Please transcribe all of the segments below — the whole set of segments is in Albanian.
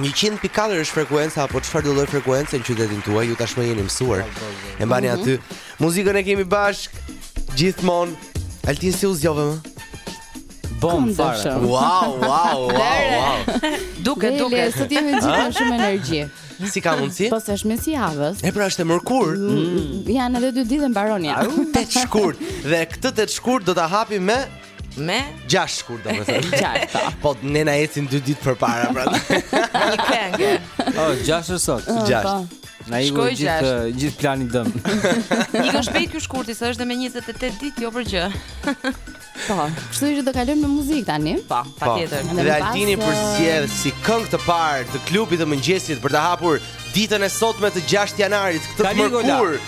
Njëqind pikë katër është frekuenca apo çfarë do lloj frekuence në qytetin tuaj? Ju tashmë jeni mësuar. E mbani mhm. aty. Muzikën e kemi bashk gjithmonë. Altin si u zgjove mo? Bom fare. Wow, wow, wow, wow. Duke, duke. Le, sot jemi gjithë shumë energji. Si ka mundsi? Po se është mes jave. E pra është e mërkur. Mm. mm. Janë edhe dy ditë mbaron java. Tet shkurt. Dhe këtë tet shkurt do ta hapim me Me? Gjashtë shkurt do me thënë Gjashtë Po ne na ecin dy ditë përpara prandaj Një këngë O, oh, gjashtë është sot oh, Gjashtë po. Na iku gjithë, gjithë plani dëm Na ikën shpejt ky shkurti se është dhe me 28 ditë jo për gjë Po, kështu që do kalojmë me muzikë tani Po, po. patjetër po. Dhe Altini uh, përzgjedh si këngë të parë të klubit të mëngjesit për të hapur ditën e sotme të gjashtë janarit Këtë të mërkur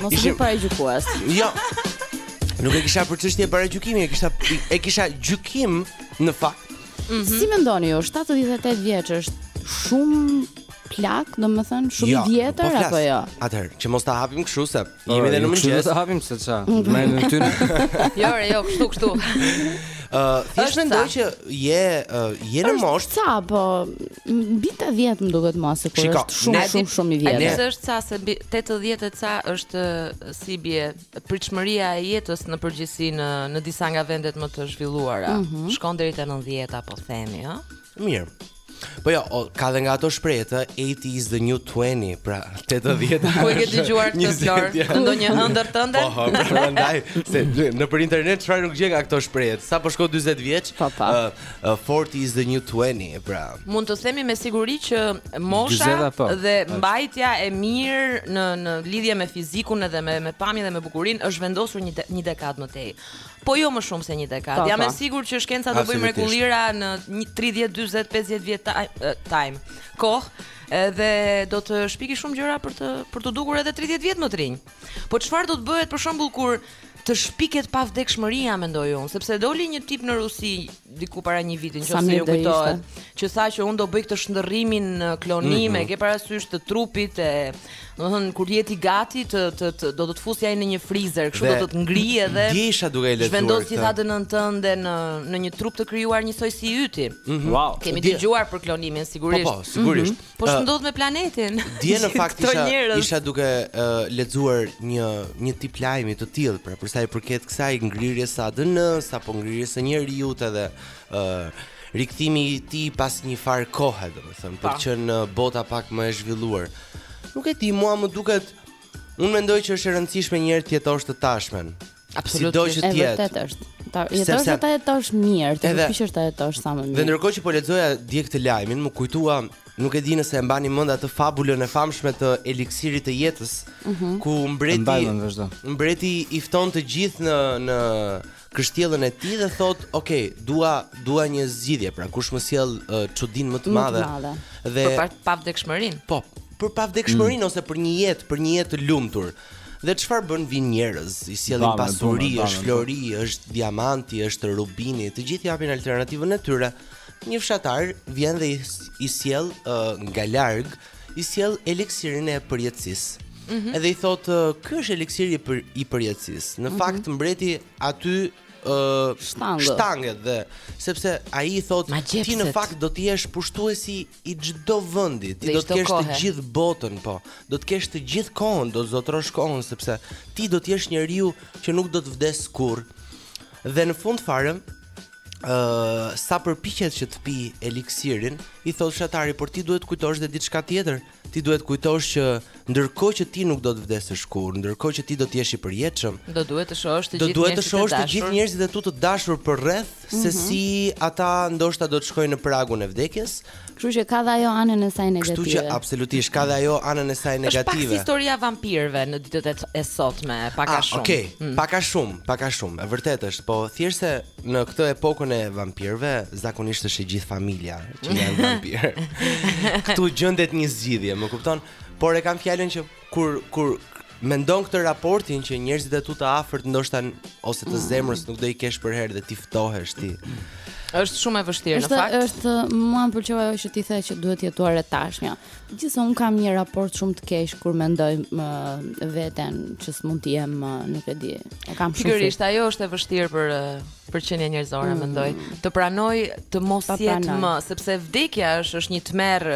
Mos ishim paragjykues. Jo. Nuk e kisha për çështje paragjykimi, e kisha e kisha gjykim në fakt. Mm -hmm. Si mendoni ju, 78 vjeç është shumë plak, domethënë shumë jo, i vjetër po apo jo? Atëherë, që mos ta hapim kështu se Jemi dhe në mëngjes. Kështu do ta hapim se ça. Më në ty. Jo, jo, kështu, kështu. Ë, thjesht mendoj që je je në moshë. Ca po mbi 80 më duket mua sikur është shumë shumë shumë i vjetër. Nëse është ca se 80 e ca është si bie pritshmëria e jetës në përgjithësi në në disa nga vendet më të zhvilluara. Mhm. Shkon deri te 90 a po themi, ë? Mirë. Po jo, o, ka dhe nga ato shprehje, 80 is the new 20, pra 80. Ku e ke dëgjuar këtë Flor? Ndonjë ëndërr tënde? Po, po prandaj se në për internet çfarë nuk gjen nga këto shprehje. Sapo shkon 40 vjeç? Po, po. Uh, 40 is the new 20, pra. Mund të themi me siguri që mosha po. dhe mbajtja e mirë në në lidhje me fizikun edhe me me pamjen dhe me bukurinë është zhvendosur një de, një dekadë më tej. Po jo më shumë se një dekadë. Po, Jam e po. sigurt që shkenca do bëjë Absolutisht. mrekullira në një 30, 40, 50 vjet ta- e, time. Kohë edhe do të shpiki shumë gjëra për të për t'u dukur edhe 30 vjet më të rinj. Po çfarë do të bëhet për shembull kur të shpiket pavdekshmëria mendoj unë, sepse doli një tip në Rusi diku para një viti, nëse ju kujtohet, që tha që unë do bëj këtë shndërrimin në klonim, mm -hmm. e ke parasysh të trupit e, domethënë kur je ti gati të të, të do të të fusi ai në një frizer, kështu do të të ngrijë dhe Dje isha duke e lexuar. Zhvendos gjithë të dhënën tënde në në një trup të krijuar njësoj si yti. Mm -hmm. Wow. Kemi dëgjuar për klonimin sigurisht. Po, po sigurisht. Mm -hmm. Po uh, ç'ndodh me planetin. Dje në fakt isha isha duke uh, lexuar një një tip lajmi të tillë, pra për sa i përket kësaj ngrirjes së ADN-së apo ngrirjes së njeriut edhe uh, rikthimi i tij pas një farë kohe, domethënë, po qe bota pak më e zhvilluar. Nuk e di, mua më duket unë mendoj që është e rëndësishme një herë të jetosh të tashmen. Absolutisht. Sido që të jetë. Vërtet është. Ta jetosh ta jetosh mirë, të përpiqesh ta jetosh sa më mirë. Dhe ndërkohë që po lexoja dje këtë lajmin, m'u kujtua, nuk e di nëse e mbani mend atë fabulën e famshme të eliksirit të jetës, uh mhm. -huh. ku mbreti Mbajmen, mbreti i fton të gjithë në në kështjellën e tij dhe thotë, "Ok, dua dua një zgjidhje, pra kush më sjell çudinë uh, më të madhe." Dhe për pavdekshmërinë. Po, për pavdekshmërinë mm. ose për një jetë, për një jetë të lumtur. Dhe çfarë bën, vijnë njerëz, i sjellin pasuri, është flori, është diamanti, është rubini, të gjithë japin alternativën e tyre. Një fshatar vjen dhe i sjell uh, nga larg, i sjell eliksirin e përjetësisë. Mm -hmm. Edhe i thotë, uh, "Ky është eliksiri për, i përjetësisë." Në mm -hmm. fakt mbreti aty uh, shtanget dhe sepse ai i thotë ti në fakt do të jesh pushtuesi i çdo vendi, ti do të kesh të gjithë botën, po. Do të kesh të gjithë kohën, do të zotërosh kohën sepse ti do të jesh njeriu që nuk do të vdesë kurrë. Dhe në fund fare, ë uh, sa përpiqet që të pijë eliksirin, i thotë fshatari, por ti duhet të kujtosh dhe diçka tjetër. Ti duhet të kujtosh që ndërkohë që ti nuk do të vdesësh kurrë, ndërkohë që ti do të jesh i përjetshëm, do duhet të shohësh të gjithë njerëzit e dashur. Do duhet të shohësh të gjithë njerëzit e tu të dashur përreth, se mhm. si ata ndoshta do të shkojnë në pragun e vdekjes. Kështu që ka dhe ajo anën e saj negative. Kështu që absolutisht ka dhe ajo anën e saj negative. Është pak historia e vampirëve në ditët e sotme, pak a ah, shumë. Okej, okay. mm. pak a shumë, pak a shumë. E vërtet është, po thjesht se në këtë epokën e vampirëve zakonisht është e gjithë familja që janë vampirë. Ktu gjendet një zgjidhje, më kupton? Por e kam fjalën që kur kur mendon këtë raportin që njerëzit e tu të afërt ndoshta ose të zemrës nuk do i kesh përherë dhe ti ftohesh ti. Është shumë e vështirë në fakt. Është është mua më pëlqeu ajo që ti the që duhet jetuar e tashmja. Gjithsesi un kam një raport shumë të keq kur mendoj me veten që s'mund të jem, nuk e di. E kam shumë. Sigurisht ajo është e vështirë për për qenien njerëzore mm. mendoj. Të pranojë të mos jetë më, sepse vdekja është është një tmerr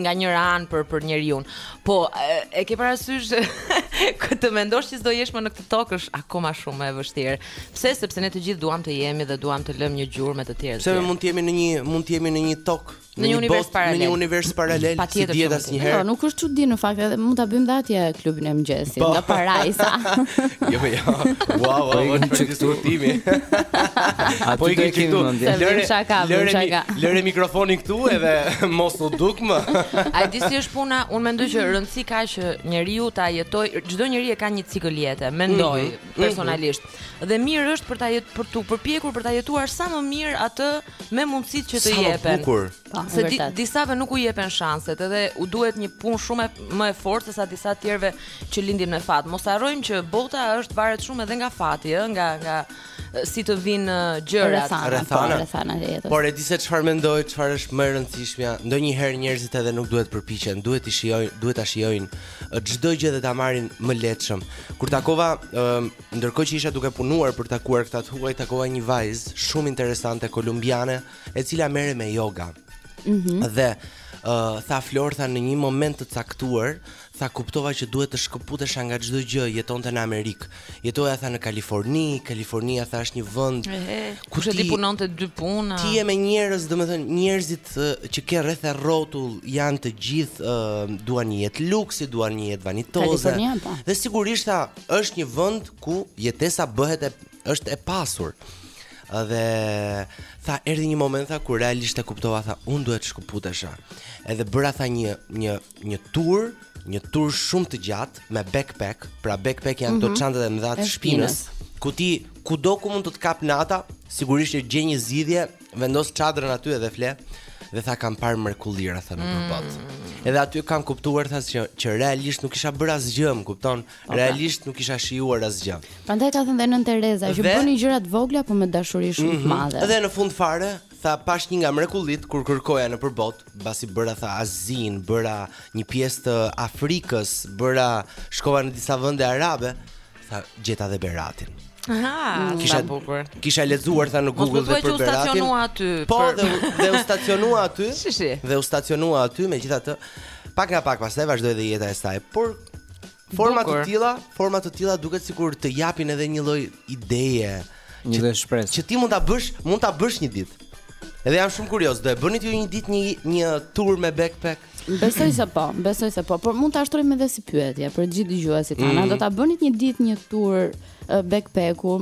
nga njëra anë për për njeriun. Po e, e ke parasysh këtë të mendosh që s'do jesh më në këtë tokë është akoma shumë e vështirë. Pse? Sepse ne të gjithë duam të jemi dhe duam të lëmë një gjurmë te të tjerë. Pse mund të jemi në një mund të jemi në një tokë Në një univers paralel. Në një univers paralel. Patjetër. Si asnjëherë. Po, nuk është çudi në fakt edhe mund ta bëjmë dhe atje klubin e mëngjesit po. nga Parajsa. jo, jo. Wow, wow, po wow, çfarë diskutimi. Apo i ke këtu. Lëre shaka, lëre shaka. Lëre mikrofonin këtu edhe mos u duk më. A di si është puna? Unë mendoj që rëndësi ka që njeriu ta jetojë, çdo njeri e ka një cikël jete, mendoj. Mm -hmm. mhm. personalisht. Mm -hmm. Dhe mirë është për ta jet, për t'u përpjekur për ta jetuar sa më mirë atë me mundësitë që të jepen. Sa më bukur. Po, s'e di, disave nuk u jepen shanset, edhe u duhet një punë shumë më e fortë sesa disa të tjerëve që lindin me fat. Mos harrojmë që bota është varet shumë edhe nga fati, ë, nga nga si të vinë gjërat rrethana po, por e di se çfarë mendoj çfarë është më e rëndësishmja ndonjëherë njerëzit edhe nuk duhet përpiqen duhet të shijojnë duhet ta shijojnë çdo gjë dhe ta marrin më lehtësisht. Kur takova, uh, ndërkohë që isha duke punuar për takuar këta të huaj, takova një vajzë shumë interesante kolumbiane, e cila merrej me yoga. Mm -hmm. Dhe uh, tha Flor tha në një moment të caktuar, tha kuptova që duhet të shkëputesha nga çdo gjë, jetonte në Amerikë. Jetoja tha në Kaliforni, Kalifornia tha është një vend ku ti punonte dy punë. Ti je me njerëz, domethënë njerëzit që ke rreth e rrotull janë të gjithë uh, duan një jetë luksi, duan një jetë vanitoze. Po. Dhe sigurisht tha është një vend ku jetesa bëhet e është e pasur. Dhe tha erdhi një moment tha kur realisht e kuptova tha un duhet të shkëputesha. Edhe bëra tha një një një tur, një tur shumë të gjatë me backpack, pra backpack janë këto mm -hmm. çantat e mëdha të shpinës, ku ti kudo ku mund të të kap nata, sigurisht që gjen një zgjidhje, vendos çadrën aty edhe fle dhe tha kam parë mrekullira tha nëpër botë. Mm. Edhe aty kam kuptuar tha që, që realisht nuk kisha bërë asgjë, më kupton? Okay. Realisht nuk kisha shijuar asgjë. Prandaj ka thënë dhe Nën Tereza që bëni gjëra të vogla por me dashuri shumë të mm -hmm. madhe. Edhe në fund fare Tha pashë një nga mrekullitë kur kërkoja nëpër botë, mbasi bëra tha Azinë, bëra një pjesë të Afrikës, bëra shkova në disa vende arabe, tha gjeta dhe Beratin. Aha, mm, sa bukur. Kisha lexuar tha në Google dhe për Beratin. Aty, po për... dhe dhe u stacionua aty. Shishi. Dhe u stacionua aty, megjithatë, pak nga pak pastaj vazhdoi dhe jeta e saj. Por Forma të tilla, forma të tilla duket sikur të japin edhe një lloj ideje, një lloj shpresë. Që ti mund ta bësh, mund ta bësh një ditë. Edhe jam shumë kurioz, do e bënit ju një ditë një një tour me backpack? Besoj se po, besoj se po, por mund ta shtrojmë edhe si pyetje për gjithë dëgjuesit tanë. Mm. Do ta bënit një ditë një tour backpacku,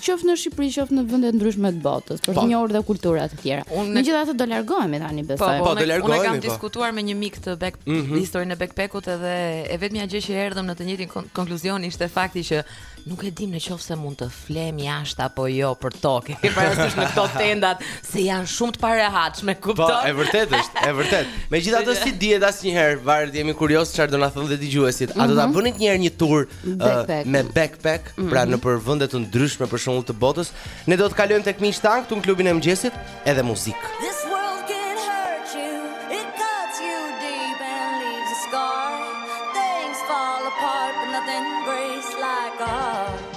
qoftë në Shqipëri, qoftë në vende të ndryshme të botës, për të njohur dhe kultura të tjera. Megjithatë do largohemi tani po, besoj. Po, po do largohemi. Unë kam diskutuar me një mik të back mm -hmm. historinë e backpackut edhe e vetmja gjë që erdhëm në të njëjtin konkluzion ishte fakti që nuk e dim në qoftë se mund të flemë jashtë apo jo përtokë. Ke parasysh me këto tendat se janë shumë të parehatshme, kupton? Po, e vërtetë është, e vërtetë. Megjithatë s'i dihet asnjëherë, varet jemi kuriozë çfarë do na thonë dhe dëgjuesit. A do ta mhm. bënit një herë një tur Backpack. me backpack, mm -hmm. pra mhm. nëpër vende të ndryshme për shembull të botës. Ne do të kalojmë tek miqtë tanë këtu në klubin e mëngjesit edhe muzikë. This world can hurt you, it cuts you deep and leaves a scar. Things fall apart but nothing breaks like a heart.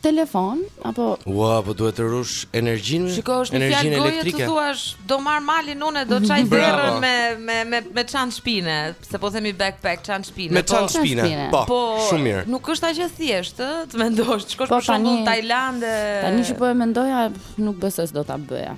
telefon apo Ua, po duhet të ruash energjinë. Shiko, është një fjalë goje të thuash, do marr malin unë do çaj derën me me me me çantë shpine, se po themi backpack çantë shpine. Me çantë shpine. Po, po, shumë mirë. Nuk është aq e thjeshtë, ë, të mendosh, shkosh po, për shembull në Tailandë. Tani që po e mendoja, nuk besoj se do ta bëja.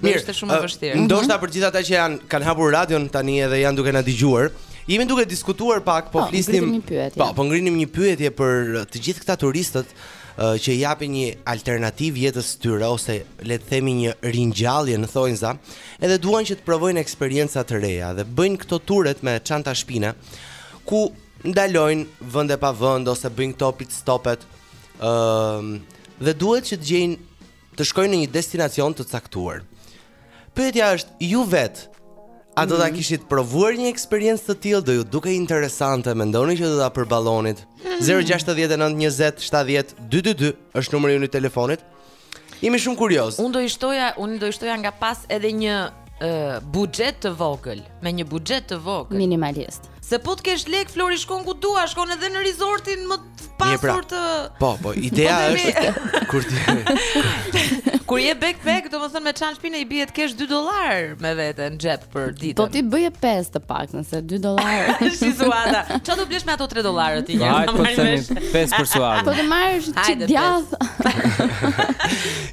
Do ishte shumë e vështirë. Ndoshta mhm. për gjithë ata që janë kanë hapur radion tani edhe janë duke na dëgjuar. Jemi duke diskutuar pak, po, po flisnim. Po, po ngrinim një pyetje për të gjithë këta turistët që i japin një alternativë jetës së tyre ose le të themi një ringjallje në thonjza, edhe duan që të provojnë eksperienca të reja dhe bëjnë këto turet me çanta shpine ku ndalojnë vend e pa vend ose bëjnë këto pit stopet. Ëm dhe duhet që të gjejnë të shkojnë në një destinacion të caktuar. Pyetja është ju vetë. A do ta mhm. kishit provuar një eksperiencë të tillë, do ju dukej interesante, mendoni që do ta përballonit? 069 20 70 222 është numri i telefonit. Jemi shumë kuriozë. Unë do i shtoja, unë do i shtoja nga pas edhe një uh, buxhet të vogël, me një buxhet të vogël. Minimalist. Se po të kesh lek Flori shkon ku do, shkon edhe në resortin më të pra, pasur të Po, po, ideja po, është kur ti Kur je backpack, domethënë me çantë shpine i bie të kesh 2 dollar me vete në xhep për ditën. Po t'i bëje 5 të paktën se 2 dollar. Si Suada. Çfarë do blesh me ato 3 dollarë ti? Ja, po të themi 5 për Suadën. Po të marrësh çik djath.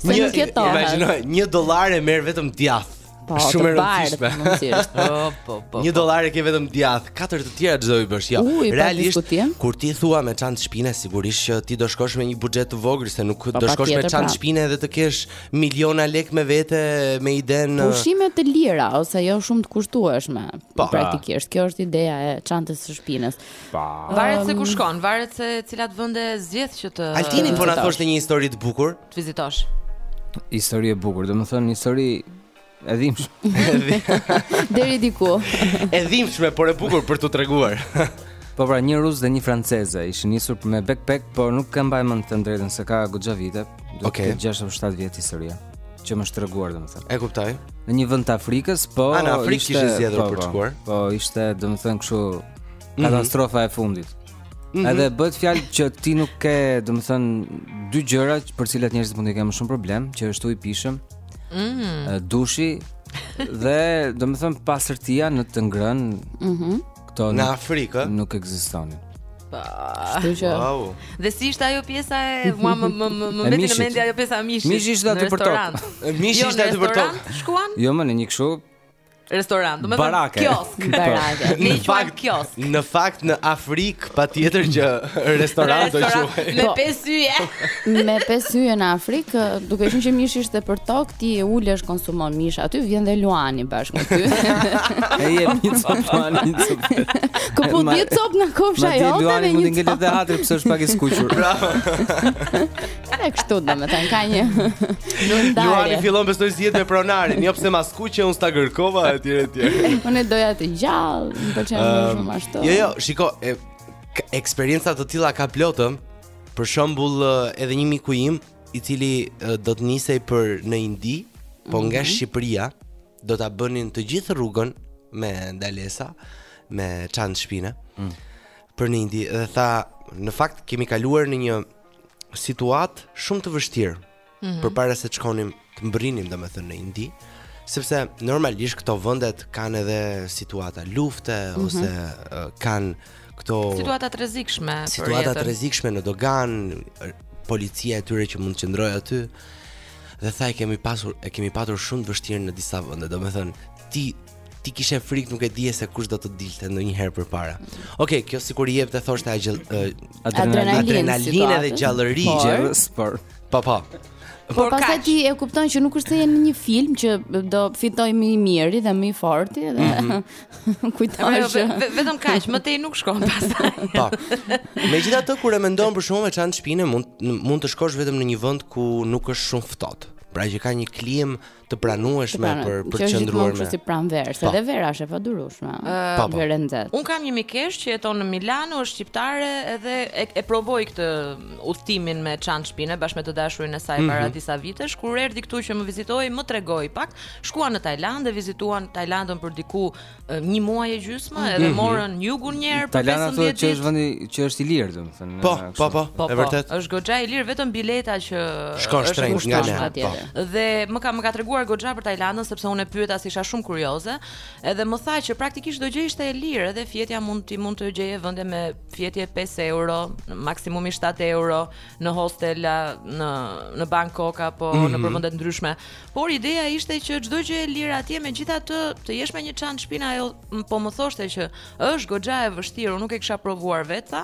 Një dollar. Imagjino, 1 dollar e merr vetëm djath. Po, shumë e rëndësishme. Po, po, po, po. Një dollar e ke vetëm djath, katër të tjera ç'do i bësh. Jo, realisht kur ti thua me çantë shpine, sigurisht që ti do shkosh me një buxhet të vogël se nuk po, do shkosh me çantë shpine dhe të kesh miliona lekë me vete me idenë uh, pushime të lira ose jo shumë të kushtueshme. Po, praktikisht kjo është ideja e çantës së shpinës. Po. Varet se ku shkon, varet se cilat vende zgjedh që të Altini po na thoshte një histori të bukur. të vizitosh. Histori e bukur, domethënë histori E dhimshme. Deri diku. E dhimshme, por e bukur për t'u treguar. Po pra, një rus dhe një franceze ishin nisur me backpack, por nuk ta mbaj mend të drejtën se ka goxha vite, do okay. ketë 6 apo 7 vjet historia që më është treguar domethënë. E kuptoj. Në një vend të Afrikës, po A, në Afrikë ishte zgjedhur po, për të po, shkuar. Po, po ishte domethënë kështu mhm. katastrofa mm -hmm. e fundit. Mm -hmm. Edhe bëhet fjalë që ti nuk ke, domethënë, dy gjëra për të cilat njerëzit mund të kenë më shumë problem, që është uji i pijshëm. Ëh, mm -hmm. dushi dhe domethënë pastërtia në të ngrënë. Ëh. Mm -hmm. Këto në Afrikë nuk ekzistonin. Po. Kështu që. Wow. Dhe si ishte ajo pjesa e mua më më më më mbeti në mendje ajo pjesa e mishit. Mishi ishte aty për tokë. Mishi jo, ishte aty për tokë. Shkuan? Jo, më në një kështu Restorant, do me thënë Barake. kiosk. Barake. Ne i quajmë kiosk. Në fakt në Afrikë patjetër që restorant do Restorant quhej. me Po. pesë yje. Me pesë yje në Afrikë, ë, duke qenë që mishi ishte për tokë, ti ulesh konsumon mish. Aty vjen dhe luani bashkë me ty. I jep një copë luani, një copë. Këpu Ma- 10 copë nga kofsha Madje jote luani me mund të një ngelet copë. dhe hatër pse është pak i skuqur. E kështu do me thënë, ka një Lundare Luani fillon besoj zihet me pronarin Jo pse ma skuqe unë s'ta kërkova e tjere tjere Unë e doja të gjallë Më pëlqen um, ehm, shumë ashtu Jo, jo, shiko e, Eksperienca të tila ka plot Për shembull edhe një miku im I cili do të nisej për në Indi Po mm -hmm. nga mhm. Shqipëria Do ta bënin të gjithë rrugën Me dalesa Me çantë shpine mm. Për në Indi Dhe tha Në fakt kemi kaluar në një situatë shumë të vështirë mm -hmm. përpara se të shkonim të mbërrinim domethënë në Indi, sepse normalisht këto vendet kanë edhe situata lufte mm -hmm. ose uh, kanë këto situata të rrezikshme për situata të rrezikshme në doganë, policia e tyre që mund të qëndrojë aty. Dhe tha e kemi pasur e kemi patur shumë të vështirë në disa vende, domethënë ti ti kishe frikë nuk e dije se kush do të dilte ndonjëherë përpara. Okej, okay, kjo sikur i jep të thoshte ai gjell uh, adrenalinë adrenalinë dhe gjallëri gjellës, por po po. Por, por pastaj ti e kupton që nuk është se je në një film që do fitojë më i miri dhe më i forti dhe mm -hmm. kujtohesh. Vetëm kaq, më tej nuk shkon pastaj. Po. Megjithatë kur e mendon për shembull me çantë shpine mund mund të shkosh vetëm në një vend ku nuk është shumë ftohtë pra që ka një klimë të pranueshme të për për të qëndruar me. Është si pranverë, se po. dhe vera është e padurueshme. Ëh, po, po. verë nxehtë. Unë kam një mikeshë që jeton në Milano, është shqiptare edhe e, e provoi këtë udhëtimin me çantë shpine bashkë me të dashurin e saj mm -hmm. para disa vitesh, kur erdhi këtu që më vizitoi, më tregoi pak, shkuan në Tajlandë, e vizituan Tajlandën për diku një muaj e gjysmë mhm. edhe morën jugun një herë për 15 ditë. Tajlanda thonë që është vendi që është i lirë, domethënë. Po, po, po, po, e po. vërtet. Është goxha i lirë vetëm bileta që shkon shtrenjt nga ne. Po. Dhe më ka më ka treguar goxha për Tajlandën sepse unë e pyeta si isha shumë kurioze, edhe më tha që praktikisht çdo gjë ishte e lirë, edhe fjetja mund ti mund të gjeje vende me fjetje 5 euro, maksimumi 7 euro në hostela, në në Bangkok apo mm -hmm. në mhm. për vende të ndryshme. Por ideja ishte që çdo gjë e lirë atje megjithatë të jesh me një çantë shpine ajo po më thoshte që është goxha e vështirë, unë nuk e kisha provuar vetë tha,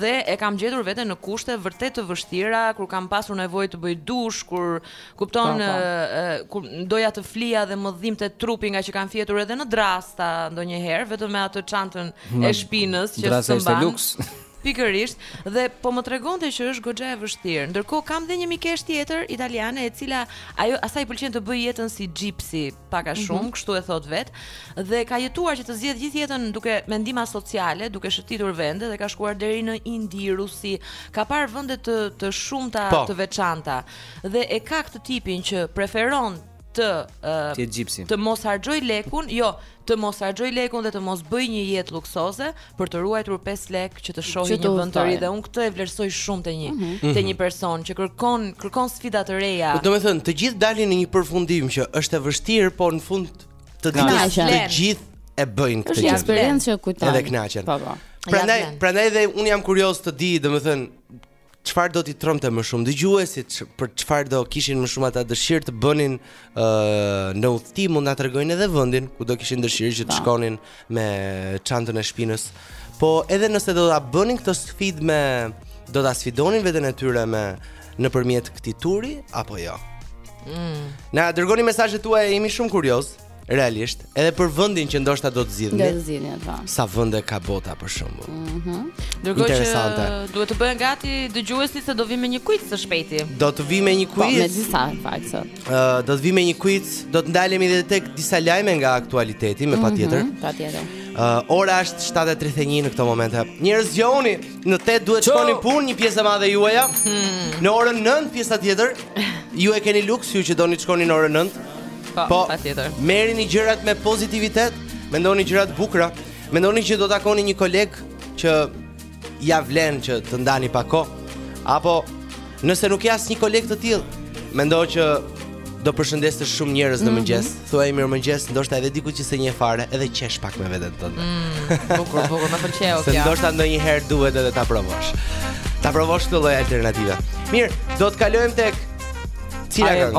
dhe e kam gjetur veten në kushte vërtet të vështira kur kam pasur nevojë të bëj dush, kur kupton pa, pa. kur doja të flija dhe më dhimbte trupi nga që kam fjetur edhe në drasta ndonjëherë vetëm me atë çantën e shpinës që s'mban. Drasta është luks. Pikërisht, dhe po më tregonte që është goxha e vështirë. Ndërkohë kam dhe një mikeshë tjetër italiane, e cila ajo asaj i pëlqen të bëjë jetën si xhipsi, pak a mhm. shumë, mm -hmm. kështu e thotë vetë, dhe ka jetuar që të zgjedh gjithë jetën duke me ndihma sociale, duke shëtitur vende dhe ka shkuar deri në Indi, Rusi, ka parë vende të të shumta po. të veçanta dhe e ka këtë tipin që preferon të uh, të mos harxhoj lekun, jo, të mos harxhoj lekun dhe të mos bëj një jetë luksoze për të ruajtur 5 lek që të shohë një vend të ri dhe unë këtë e vlerësoj shumë te një mm -hmm. te një person që kërkon kërkon sfida të reja. Po domethënë, të gjithë dalin në një përfundim që është e vështirë, por në fund të ditës të gjithë e bëjnë këtë gjë. Është eksperiencë që kujton. Edhe kënaqen. Po po. Prandaj, prandaj dhe unë jam kurioz të di, domethënë, çfarë do t'i trembte më shumë dëgjuesit, për çfarë do kishin më shumë ata dëshirë të bënin ë uh, në udhëtim, mund ta tregojnë edhe vendin ku do kishin dëshirë që të shkonin me çantën e shpinës. Po edhe nëse do ta bënin këtë sfidë me do ta sfidonin veten e tyre me nëpërmjet këtij turi apo jo. Mm. Na dërgoni mesazhet tuaja, jemi shumë kurioz. Realisht, edhe për vendin që ndoshta do të zgjidhni. Do të zgjidhni atë. Po. Sa vende ka bota për shembull. Mhm. Mm Ndërkohë që duhet të bëhen gati dëgjuesit se do vijmë me një quiz së shpejti. Do të vijmë me një po, quiz. Po, me disa fakte sot. Ë, uh, do të vijmë me një quiz, do të ndalemi edhe tek disa lajme nga aktualiteti me mhm, patjetër. Mm -hmm, patjetër. Ë, uh, ora është 7:31 në këtë moment. Njerëz zgjohuni, në 8 duhet të shkoni punë, një pjesë e madhe juaja. Hmm. Në orën 9 pjesa tjetër. Ju e keni luks ju që doni të shkoni në orën 9. Po, po patjetër. Merrni gjërat me pozitivitet, mendoni gjëra të bukura, mendoni që do të takoni një koleg që ia vlen që të ndani pak kohë. Apo nëse nuk ke asnjë koleg të tillë, mendo që do përshëndesësh shumë njerëz në mhm. mëngjes. Mm -hmm. Thuaj mirë mëngjes, ndoshta edhe dikujt që s'e njeh fare, edhe qesh pak me veten tënde. Mm, bukur, bukur, më pëlqeu kjo. Se ndoshta ndonjëherë duhet edhe ta provosh. Ta provosh këtë lloj alternative. Mirë, do të kalojmë tek Cila këngë?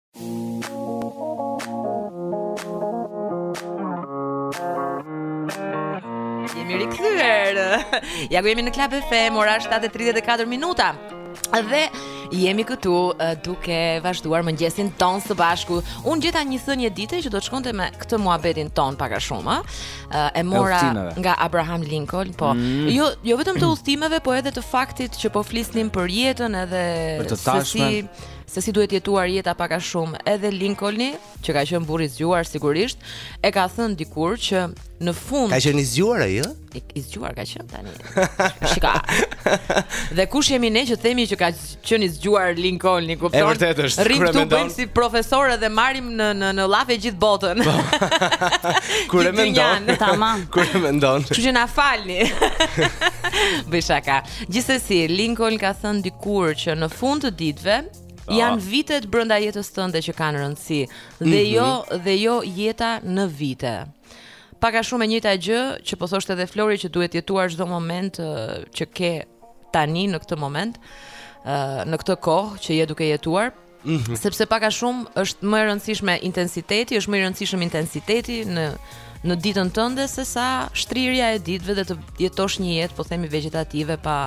Jemi rikthyer. Ja ku jemi në Club FM, ora është 7:34 minuta. Dhe jemi këtu uh, duke vazhduar mëngjesin tonë së bashku. Unë gjeta një thënie dite që do të shkonte me këtë muhabetin tonë pak a shumë, uh, e mora udhëtimeve. nga Abraham Lincoln, po. Mm. Jo, jo vetëm të udhëtimeve, po edhe të faktit që po flisnim për jetën edhe Për të se si tashmen. se si duhet jetuar jeta pak a shumë edhe Lincolni, që ka qenë burrë i zgjuar sigurisht, e ka thënë dikur që në fund Ka qenë i zgjuar ai, ë? I, i zgjuar ka qenë tani. Shika. Dhe kush jemi ne që themi që ka qenë i zgjuar Lincolni, kupton? E vërtetë është. Rrim këtu bëjmë si profesor edhe marrim në në në llafe gjithë botën. Po. Kur e mendon? Tamam. Kur e mendon? Kështu që na falni. Bëj shaka. Gjithsesi, Lincoln ka thënë dikur që në fund të ditëve ah. janë vitet brenda jetës tënde që kanë rëndësi dhe mm -hmm. jo dhe jo jeta në vite. Pak a shumë e njëjta gjë që po thoshte edhe Flori që duhet jetuar çdo moment që ke tani në këtë moment, në këtë kohë që je duke jetuar, Sepse pak a shumë është më e rëndësishme intensiteti, është më i rëndësishëm intensiteti në në ditën tënde se sa shtrirja e ditëve dhe të jetosh një jetë po themi vegjetative pa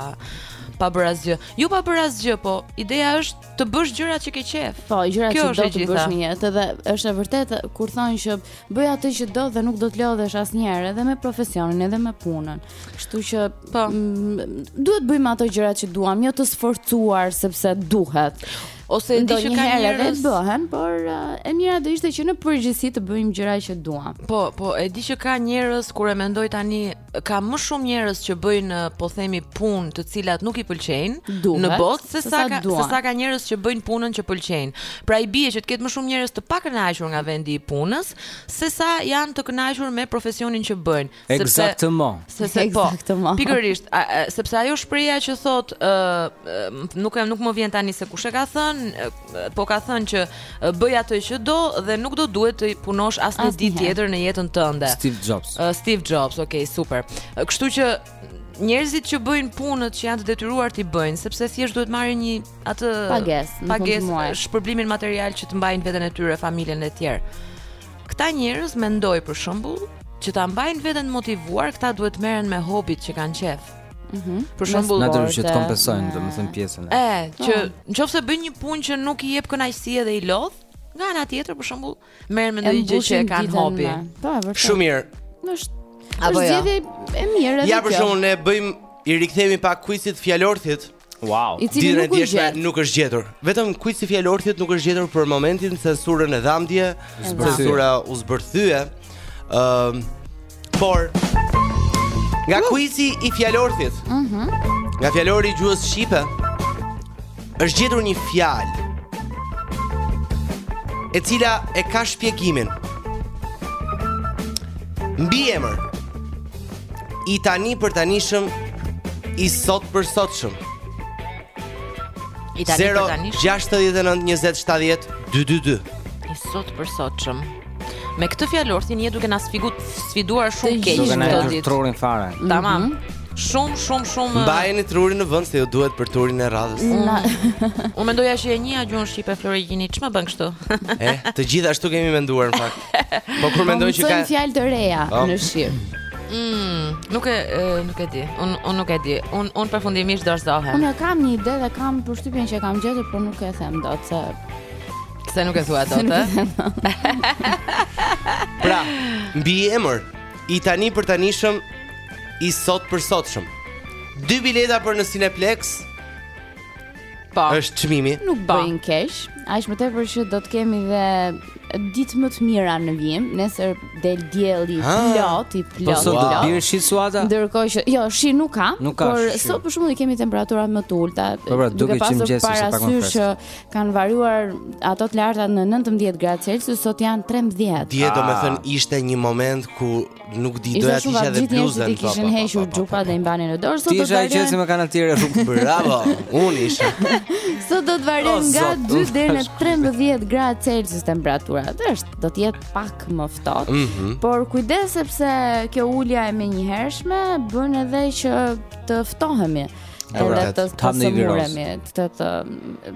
pa bërë asgjë. Jo pa bërë asgjë, po ideja është të bësh gjërat që ke qejf. Po, gjërat që do të bësh në jetë dhe është e vërtetë kur thonë që bëj atë që do dhe nuk do të lodhesh asnjëherë edhe me profesionin edhe me punën. Kështu që Po. Mm, duhet bëjmë ato gjëra që duam, jo të sforcuar sepse duhet. Ose ndonjëherë vetë bëhen, por uh, e mira do ishte që në përgjithësi të bëjmë gjëra që duam. Po, po, e di që ka njerëz kur e mendoj tani, ka më shumë njerëz që bëjnë uh, po themi punë të cilat nuk i pëlqejnë në botë se sa ka se sa ka njerëz që bëjnë punën që pëlqejnë. Pra i bie që të ketë më shumë njerëz të pakënaqur nga vendi i punës, se sa janë të kënaqur me profesionin që bëjnë. Exactement. Sepse, sepse po. Exactement. Pikërisht, sepse ajo shprehja që thotë, ë uh, nuk e nuk më vjen tani se kush e ka thënë, po ka thën që uh, bëj atë që do dhe nuk do duhet të punosh asnjë As ditë tjetër në jetën tënde. Steve Jobs. Uh, Steve Jobs, okay, super. Uh, kështu që njerëzit që bëjnë punët që janë të detyruar t'i bëjnë, sepse thjesht duhet marrin një atë pagesë, pagesë, shpërblimin material që të mbajnë veten e tyre, familjen e tyre. Këta njerëz mendoj për shembull që ta mbajnë veten motivuar, këta duhet të merren me hobit që kanë qejf. Mm -hmm. Për shembull, na duhet që të kompensojnë, domethënë pjesën e. Ë, që po. nëse bëjnë një punë që nuk i jep kënaqësi edhe i lodh, nga ana tjetër për shembull, merren me ndonjë gjë që e kanë hobi. Po, vërtet. Shumë mirë. Është Apo jo. Është e mirë edhe kjo. Ja për shembull ne bëjmë i rikthehemi pak kuicit fjalorthit. Wow. I cili nuk është gjetur. Nuk është gjetur. Vetëm kuici i fjalorthit nuk është gjetur për momentin censurën e dhamë dje, censura u zbërthye. Ëm ehm, um, por nga uh. kuici i fjalorthit. Mhm. Uh -huh. Nga fjalori i gjuhës shqipe është gjetur një fjalë e cila e ka shpjegimin. Mbiemër. I tani për tanishëm I sot për sotshëm I tani për tanishëm 069 20 70 222 I sot për sotshëm Me këtë fjalorthin je duke na sfigut sfiduar shumë keq Duke na hedhur trurin fare. Tamam. Mhm. Shumë shumë shumë Mbajeni trurin në vend se ju duhet për turin e radhës. Unë mendoja që e njihja gjuhën shqipe Florigjini, ç'më bën kështu? E, të gjithë ashtu kemi menduar në fakt. Po kur po mendoj që ka fjalë të reja oh. në shqip. Mm, nuk e nuk e di. Un un nuk e di. Un un përfundimisht dorëzohem. Unë kam një ide dhe kam përshtypjen që e kam gjetur, por nuk e them dot se se nuk e thua dot, ë. pra, mbi emër i tani për tanishëm i sot për sotshëm. Dy bileta për në Cineplex, Po. Është çmimi. Nuk po. bëjnë keq. Aq më tepër që do të kemi dhe ditë më të mira në vijim, nesër del dielli plot i plot. Po sot do të bjerë shi Suada? Ndërkohë që jo, shi nuk ka, nuk ka por sot për shembull i kemi temperaturat më të ulta. Po pra, duke qenë mëngjes se pak më fresht. Që kanë variuar ato të larta në 19 gradë Celsius, sot janë 13. Dje domethënë ishte një moment ku Nuk di, doja të hiqja dhe bluzën Ishte shumë pa, kishin hequr xhupa dhe i mbanin në dorë Ti isha e qëtë si më kanë atyre rrugë Bravo, unë isha Sot do të variojnë nga 2 deri në 13 gradë Celsius temperatura Dhe është, do të jetë pak më ftohtë mm -hmm. Por kujdes sepse kjo ulja e menjëhershme Bën edhe që të ftohemi Edhe të të sëmuremi të të,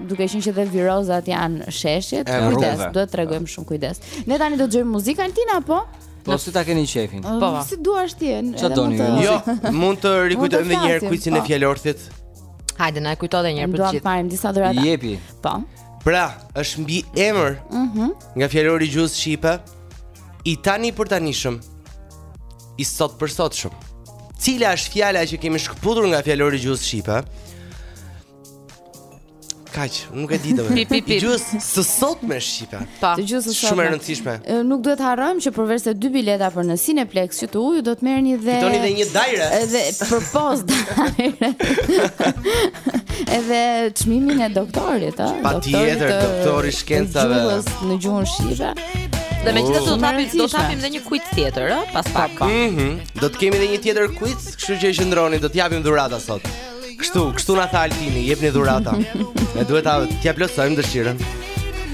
Duke qenë që dhe virozat janë sheshit Kujdes, duhet të tregojmë shumë kujdes Ne tani do të dëgjojmë muzikën, Tina, apo? Po si ta keni qejfin? Po, po. si duash ti? Çfarë doni ju? Jo, mund të rikujtojmë edhe një herë kuicin e po. fjalorthit. Hajde, na e kujto edhe një herë për të gjithë. Do të marrim disa dhurata. Jepi. Po. Pra, është mbiemër. Mhm. Mm nga fjalori i gjuhës shqipe. I tani për tanishëm. I sot për sotshëm. Cila është fjala që kemi shkëputur nga fjalori i gjuhës shqipe? Kaq, nuk e di domethënë. Pi, pi, pi. Gjuhës së sotme shqipe. Pa. Të gjuhës së Shumë e sotme. rëndësishme. E, Nuk duhet të harrojmë që përveçse dy bileta për në Cineplex që ju do të merrni dhe Fitoni dhe një dajre. edhe përpos dajres. edhe çmimin e doktorit, ë. Patjetër, doktorit, ë, doktori i shkencave. gjuhës në gjuhën shqipe. Dhe megjithatë do Shumë tapim, do rëndësishme. t'japim dhe një quiz tjetër, ë, pas pak. Mhm. Do të kemi edhe një tjetër quiz, kështu që qëndroni, do t'japim dhurata sot. Kështu, kështu na tha Altini, jepni dhurata. Ne duhet t'ia plotësojmë dëshirën.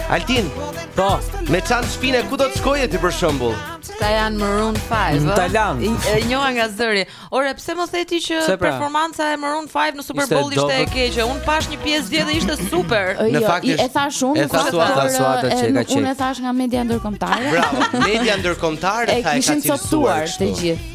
Altin, po, meqë e di, ku do të shkoje ti për shembull? Këta janë Maroon 5. Në Tajland. E njoha nga zëri. Ore, pse më the ti që pra? performanca e Maroon 5 në Super Bowl ishte e keqe? Unë pashë një pjesë dje dhe ishte super. Në jo, fakt e thashë unë, e thashë unë, e thashë unë, unë e thashë nga media ndërkombëtare. Bravo, media ndërkombëtare tha e ka cilësuar të gjithë.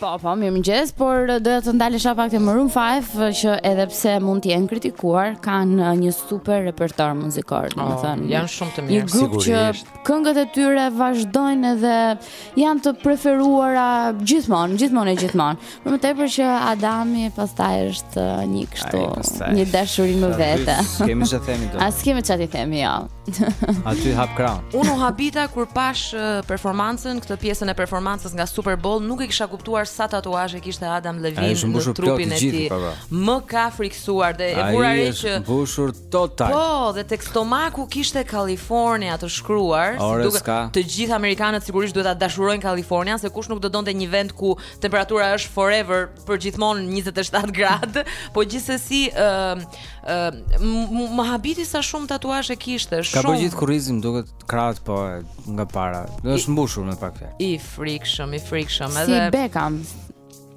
Po, po, mirëmëngjes, por doja të ndalesha pak te Maroon 5, që edhe pse mund të jenë kritikuar, kanë uh, një super repertor muzikor, domethënë. Janë shumë të mirë, Një grup që këngët e tyre vazhdojnë edhe janë të preferuara gjithmonë, gjithmonë e gjithmonë. Për më tepër që Adami pastaj është uh, një kështu, një dashuri më vete. Kemi çfarë themi do. As kemi çfarë themi, jo. Aty hap krahun. Unë u habita kur pashë uh, performancën, këtë pjesën e performancës nga Super Bowl, nuk e kisha kuptuar sa tatuazhe kishte Adam Levine në trupin e tij. Po, po. Më ka frikësuar dhe e vura re që është mbushur total. Po, dhe tek stomaku kishte California të shkruar, si duket të gjithë amerikanët sigurisht duhet ta dashurojnë Californian, se kush nuk do donte një vend ku temperatura është forever për gjithmonë 27 gradë, po gjithsesi ë ë më habiti sa shumë tatuazhe kishte, shumë. Ka bërë gjithë kurrizin duket krahët po nga përpara. Po është mbushur me pak fjalë. I frikshëm, i frikshëm edhe. Si Beckham.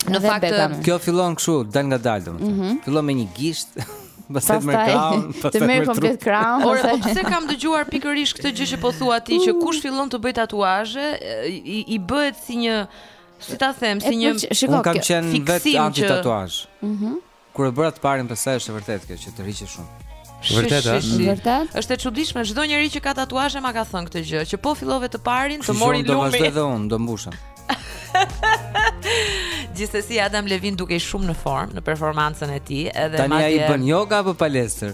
Në fakt kjo fillon kështu, dalëngadalë domethënë. Mm -hmm. Fillon me një gisht. Pastaj me krahun, pastaj merr komplet krahun. Ore, po pse kam dëgjuar pikërisht këtë gjë që po thua ti që kush fillon të bëjë tatuazhe, i, i bëhet si një si ta them si një shiko, kam qenë vetë anti tatuazh. Mhm. Kur e bëra të parin pastaj është e vërtetë kjo që të tërheq shumë. Vërtet, vërtet. Është e çuditshme, çdo njeri që ka tatuazhe ma ka thënë këtë gjë, që po fillove të parin, të mori lumi. Do vazhdoj dhe unë, do mbushem. Gjithsesi Adam Levine dukej shumë në formë, në performancën e tij, edhe madje. Tani ai bën yoga apo palestër?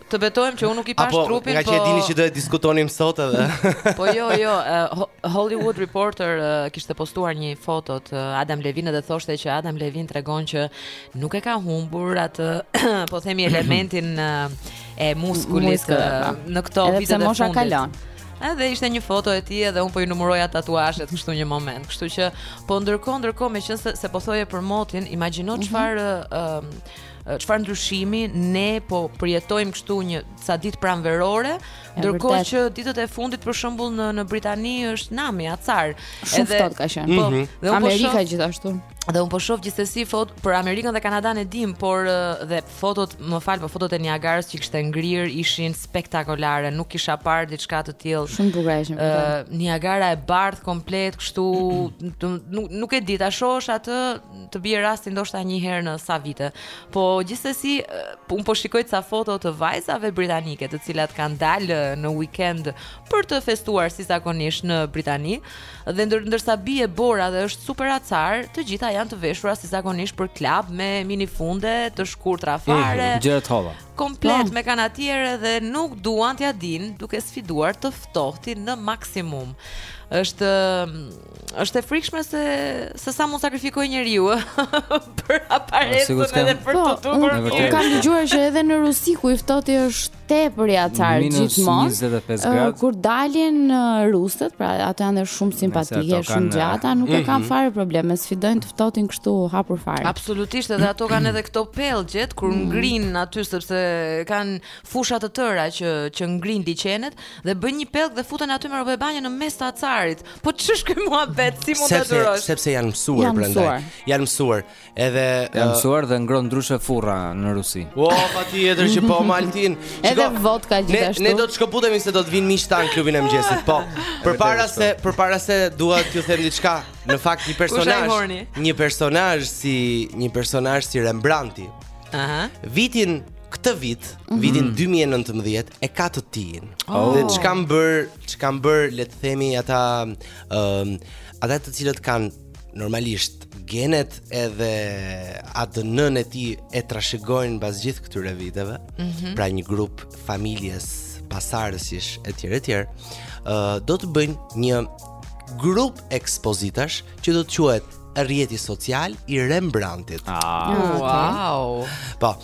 Të betohem që unë nuk ia pashë Apo, trupin, po... Ngaqë e dinte që do e diskutonim sot edhe. po jo, jo, uh, Hollywood Reporter uh, kishte postuar një foto të uh, Adam Levine dhe thoshte që Adam Levine tregon që nuk e ka humbur atë, po themi elementin uh, e muskulit Muskule, uh, po. në këto vitet e fundit. Edhe pse mosha kalon. Edhe ishte një foto e tij dhe unë po i numëroja tatuazhet kështu një moment. Kështu që po ndërkohë ndërkohë meqense se po thoje për motin, imagjino mhm. çfarë mm -hmm. uh, Çfarë ndryshimi ne po përjetojmë kështu një ca ditë pranverore, ndërkohë që ditët e fundit për shembull në në Britani është nami acar. Shumë ftohtë ka qenë. Po, mhm. dhe po Amerika gjithashtu. Dhe un po shoh gjithsesi fotot për Amerikën dhe Kanadanë e dim, por dhe fotot, më fal, po fotot e Niagarës që kishte ngrirë ishin spektakolare, nuk kisha parë diçka të tillë. Shumë bukur ishin. Ë Niagara e bardhë komplet, kështu nuk nuk e di ta shohësh atë të bie rasti ndoshta një herë në sa vite. Po gjithsesi un po shikoj ca foto të vajzave britanike, të cilat kanë dalë në weekend për të festuar si zakonisht në Britani, dhe ndër, ndërsa bie bora dhe është super acar, të gjitha janë të veshura si zakonisht për klub me minifunde të shkurtra fare. Mm, Gjëra të holla. Komplet me kanatiere dhe nuk duan t'ia dinë duke sfiduar të ftohtin në maksimum është është e frikshme se se sa mund sakrifikojë njeriu për aparencën po, edhe për t'u dukur. Po, unë un kam dëgjuar që edhe në Rusi ku i ftohti është tepër i acar gjithmonë. Minus 25 gradë. Uh, kur dalin uh, ruset, pra ato janë shumë simpatike, shumë gjata, nuk e kanë mhm. fare problem, sfidojnë të ftohtin kështu hapur fare. Absolutisht, edhe ato kanë edhe këto pellgjet kur mm. ngrin aty sepse kanë fusha të tëra që që ngrijnë liqenet dhe bëjnë një pellg dhe futen aty me rroba banje në mes të acarit. Po ç'është ky muhabet? Si mund ta Sepse durosh? sepse janë mësuar Janë prandaj. mësuar. Janë mësuar. Edhe Janë mësuar dhe ngroh ndryshe furra në Rusi. O, patjetër që po Maltin. Edhe vodka Ne, gjithashtu. ne do të shkëputemi se do të vinë miqtë tanë në klubin e mëngjesit. Po. Përpara se përpara se dua t'ju them diçka, në fakt një personazh, horni? një personazh si një personazh si Rembrandti. Aha. Vitin këtë vit, vitin 2019 e ka të tijin. Dhe ç'kanë bërë ç'kanë bërë, le të themi ata ë uh, ata të cilët kanë normalisht genet edhe ADN-n e tij e trashëgojnë mbas gjithë këtyre viteve. Mm -hmm. Pra një grup familjesh pasardhësish etj etj. ë uh, do të bëjnë një grup ekspozitash që do të quhet rrjeti social i Rembrandtit. Ah, wow. Po,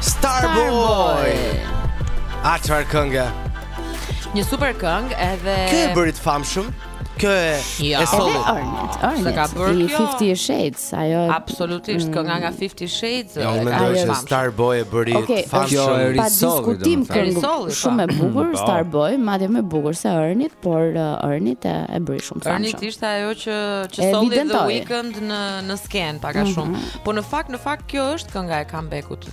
Starboy. A çfarë këngë? Një super këngë edhe Kjo e bëri të famshëm? Kjo e, ja. e solli? Earned It, Earned It. E ka bërë kjo. 50 Shades. Se ajo e... Absolutisht, mm. kënga nga Fifty Shades Jo, mendoj që Starboy e bëri okay, të Kjo e risolli, pa diskutim këngë shumë e bukur, po. Starboy, madje më bukur se Earned It, por uh, Earned It e, e bëri shumë të famshëm. Earned It ishte ajo që, që solli The Weeknd në, në skenë, pak a mm -hmm. shumë. Po në fakt, në fakt, kjo është kënga e comeback-ut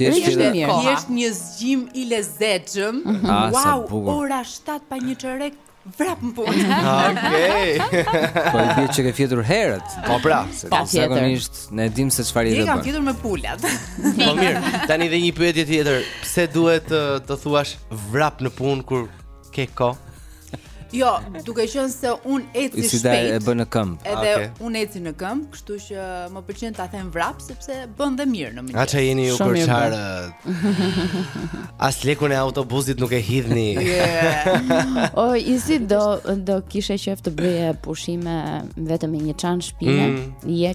Thjesht është një zgjim i lezetshëm. Ah, wow, ora 7 pa një çerek vrap në punë. Okej. Po i bie që ke fjetur herët. Po pra, se po, zakonisht ne dim se çfarë i do. Ne kam fjetur me pulat. Po mirë, tani dhe një pyetje tjetër. Pse duhet të, të thuash vrap në punë kur ke kohë? Jo, duke qenë se un eci shpejt. Si e bën në këmbë. Edhe okay. un eci në këmbë, kështu që më pëlqen ta them vrap sepse bën dhe mirë në mëngjes. Atë jeni ju për çfarë? As lekun e autobusit nuk e hidhni. Yeah. o, i si do do kishe qejf të bëje pushime vetëm me një çantë shpine. Mm. Je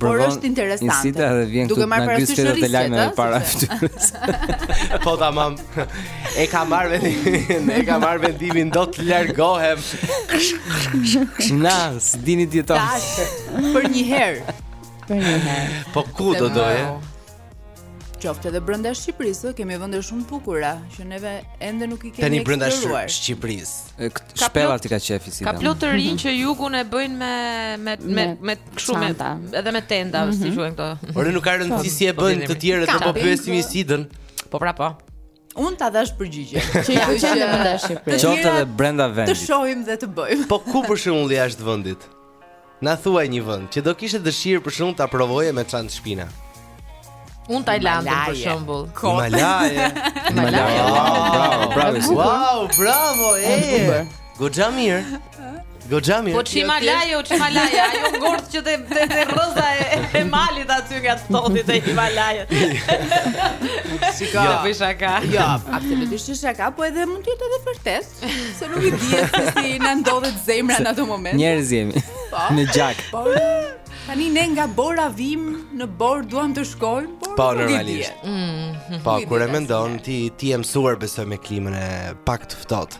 Por është interesante. Insita edhe vjen këtu me gystë të të lajme me para fytyrës. Po tamam. E ka marr vendimin, e ka marr vendimin do të largohem. Nas, dini ti Për një herë. Për një herë. Po ku do doje? Qoftë edhe brenda Shqipërisë, kemi vende shumë të bukura që neve ende nuk i kemi Tani brenda Shqipërisë. Shpellat i ka qefi Sida. Ka plot të rinj që jugun e bëjnë me me me me kështu me edhe me tenda, si mhm. quhen këto. Por nuk ka rëndësi si e bëjnë të tjerët, po pyesim Sidën. Po pra po. Unë ta dhash përgjigje. Që i pëlqen brenda Shqipërisë. Qoftë edhe brenda vendit. Të shohim dhe të bëjmë. Po ku për shembull jashtë vendit? Na thuaj një vend që do kishe dëshirë për shembull ta provoje me çantë shpina. Unë Tajlandë për shembull. Himalaje. Himalaje. Bravo, bravo. Wow, bravo. Ej. Goxha mirë. Goxha mirë. Po ç'Himalaje, u ç'Himalaje, ajo ngordh që te te, te rrëza e, e malit aty nga të ftohtit te Himalajet. si ka? Jo, bëj shaka. Jo, absolutisht është shaka, po edhe mund të jetë edhe vërtet, se nuk i dihet se si na ndodhet zemra në ato momente. Njerëz jemi. Po. Në gjak. Po. Tani ne nga bora vim në bor duam të shkojmë, por pa, nuk e di. Mm. Po, kur e mendon ti ti je mësuar besoj me klimën e pak të ftohtë.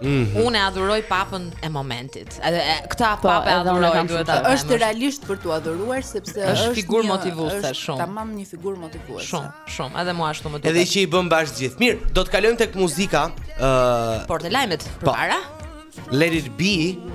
Mhm. Unë e adhuroj papën e momentit. Edhe e, këtë Po, papë e edhe unë e adhuroj kam duhet ta shumë them. Është realisht për t'u adhuruar sepse Është është figurë një- motivuese është shumë. Tamam një figurë motivuese. Shumë, shumë, edhe mua ashtu më duket. Edhe që i bën bashkë gjithë. Mirë, do të kalojmë tek muzika. Ë, Por të lajmet përpara. Let it be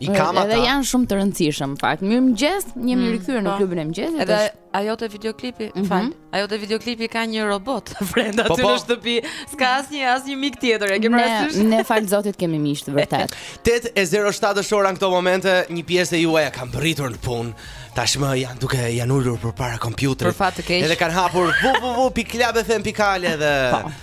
I kam ata. Edhe janë shumë të rëndësishëm në fakt. Mirëmëngjes, e mirë mm, rikthyer në po. klubin e mëngjesit. Edhe ajo te videoklipi, mm -hmm. fal. Ajo te videoklipi ka një robot brenda po, po. në shtëpi. S'ka asnjë asnjë mik tjetër, e kemi parasysh. Ne, ne fal Zotit kemi miq të vërtet. 8:07 është ora në këto momente, një pjesë e juaja ka mbërritur në punë. Tashmë janë duke janë ulur përpara kompjuterit. Për fat të keq. Edhe kanë hapur www.clubfm.al edhe po.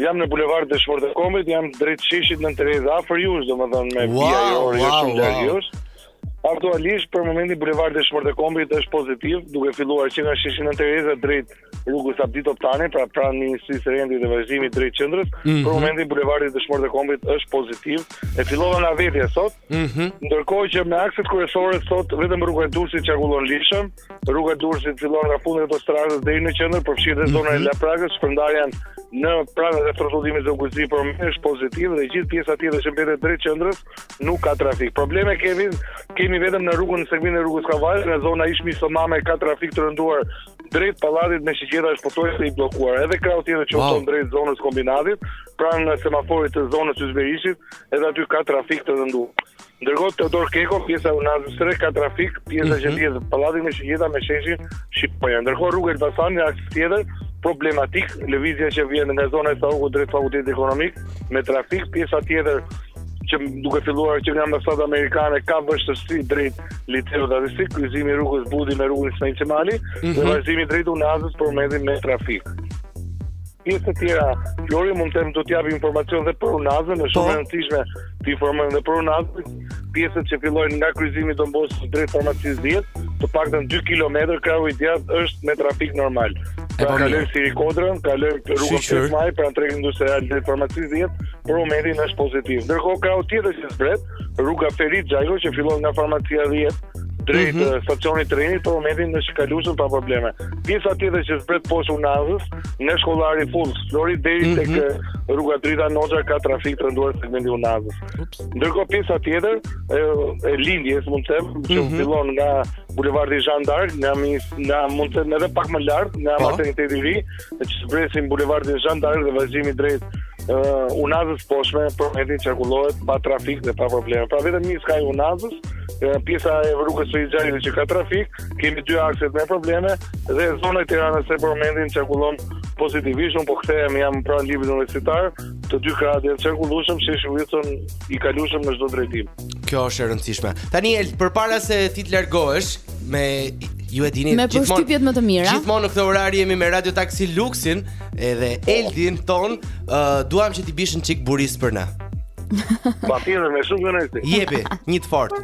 Jam në bulevardin Dëshmorët e Kombit, jam drejt sheshit Nënë Tereza, afër jush, domethënë më wow, bie jo, jo wow, shumë wow. larg jush. Aktualisht, për momentin, bulevardi Dëshmorët e Kombit është pozitiv, duke filluar që nga sheshi Nënë Tereza drejt rrugës Abdi Toptani, pra pranë Ministrisë së Rendit dhe vazhdimit drejt qendrës. Mm -hmm. Për momentin bulevardi Dëshmorët e Kombit është pozitiv. E fillova nga vetja sot. Mhm. Mm Ndërkohë që me akset kryesore sot vetëm rruga e Durrësit qarkullon lirshëm, rruga e Durrësit fillon nga fundi i autostradës deri në qendër, përfshirë dhe zonën mm -hmm. e mhm. Laprakës, shpërndarjen pranë rrethrrotullimit te Zogu i Zi për momentin është pozitiv dhe gjithë pjesa tjetër që mbetet drejt qendrës nuk ka trafik. Probleme kemi kemi vetëm në rrugën në segmentin e rrugës Kavajës, nga zona ish Misto Mame ka trafik të rënduar drejt pallatit me shigjeta është pothuajse i bllokuar. Edhe krahu tjetër që udhëton wow. drejt zonës Kombinatit, pranë semaforit të zonës së Yzberishit, edhe aty ka trafik të rënduar. Ndërkohë Teodor Keko, pjesa e Unazës së Re ka trafik, pjesa që mhm. lidhet mm -hmm. pallatin me shigjeta me sheshin Shqiponja. Ndërkohë rruga e Elbasanit një aks tjetër problematik, lëvizja që vjen nga zona e Saukut drejt Fakultetit Ekonomik me trafik, pjesa tjetër që duke filluar që nga ambasada amerikane ka vështirësi drejt liceut deri te kryqëzimi i rrugës Budi me rrugën Ismail Qemali, mm -hmm. dhe mhm. vazhdimi drejt unazës për momentin me trafik. pjesë të tjera. Flori mund të them do të jap informacion dhe për unazën, është shumë e po. rëndësishme të informojmë dhe për unazën. Pjesët që fillojnë nga kryqëzimi i Don Boskos drejt farmacisë 10, të paktën 2 kilometër krahu i djathtë është me trafik normal. Pra po, kalojmë Siri Kodrën, kalojmë rrugën Shyqyr. 5 Maj, pranë tregut industrial drejt farmacisë 10, për momentin është pozitiv. Ndërkohë krahu tjetër që zbret, rruga Ferit Xhajko që fillon nga farmacia 10 drejt mm -hmm. stacionit trenit për momentin është e kalueshme pa probleme. Pjesa tjetër që zbret poshtë Unazës, nga shkolla Harry Fultz, Flori deri mm -hmm. tek mhm. rruga Dritan Hoxha ka trafik të rënduar segmenti Unazës. Ndërkohë pjesa tjetër e, e lindjes mund të them mm -hmm. që mhm. fillon nga bulevardi Jean d'Arc, nga nga mund të them edhe pak më lart, nga po. materniteti i ri, Në që zbresin bulevardin Zhan d'Ark dhe vazhdimi drejt uh, unazës poshtme, për momentin qarkullohet pa trafik dhe pa probleme. Pra vetëm një skaj unazës, uh, pjesa e rrugës së i gjari dhe që ka trafik, kemi dy akset me probleme dhe zona e Tiranës së Re për momentin qarkullon pozitivisht, unë po kthehem jam pranë Librit Universitar, të dy krahët janë të qarkullueshëm, sheshi Wilson i kalueshëm në çdo drejtim. Kjo është e rëndësishme. Tani El përpara se ti të largohesh me ju e dini gjithmonë. Me përshtypjet më të mira. Gjithmonë në këtë orar jemi me Radio Taxi Luxin, edhe Eldin tonë, uh, duam që t'i biesh një çikë borisë për ne. Patjetër me shumë kënaqësi. Jepi, një të fortë.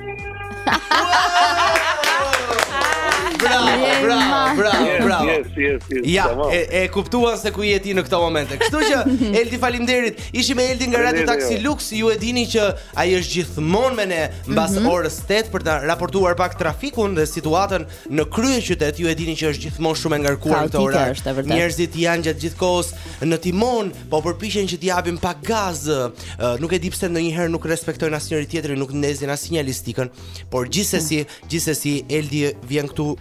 Bravo, bravo, bravo, bravo. Yes, yes, yes. Ja, e, e kuptuan se ku je ti në këto momente. Kështu që Eldi faleminderit. Ishim me Eldin nga Radio Taxi Lux, ju e dini që Ai është gjithmonë me ne mbas mm -hmm. orës 8 për të raportuar pak trafikun dhe situatën në kryeqytet. Ju e dini që është gjithmonë shumë e ngarkuar këtë orar. Njerëzit janë gjatë gjithë kohës në timon, po përpiqen që t'i japin pak gaz. Nuk e di pse ndonjëherë nuk respektojnë as njëri-tjetrin, nuk ndezin as sinjalistikën, por gjithsesi, mm -hmm. gjithsesi Eldi vjen këtu uh,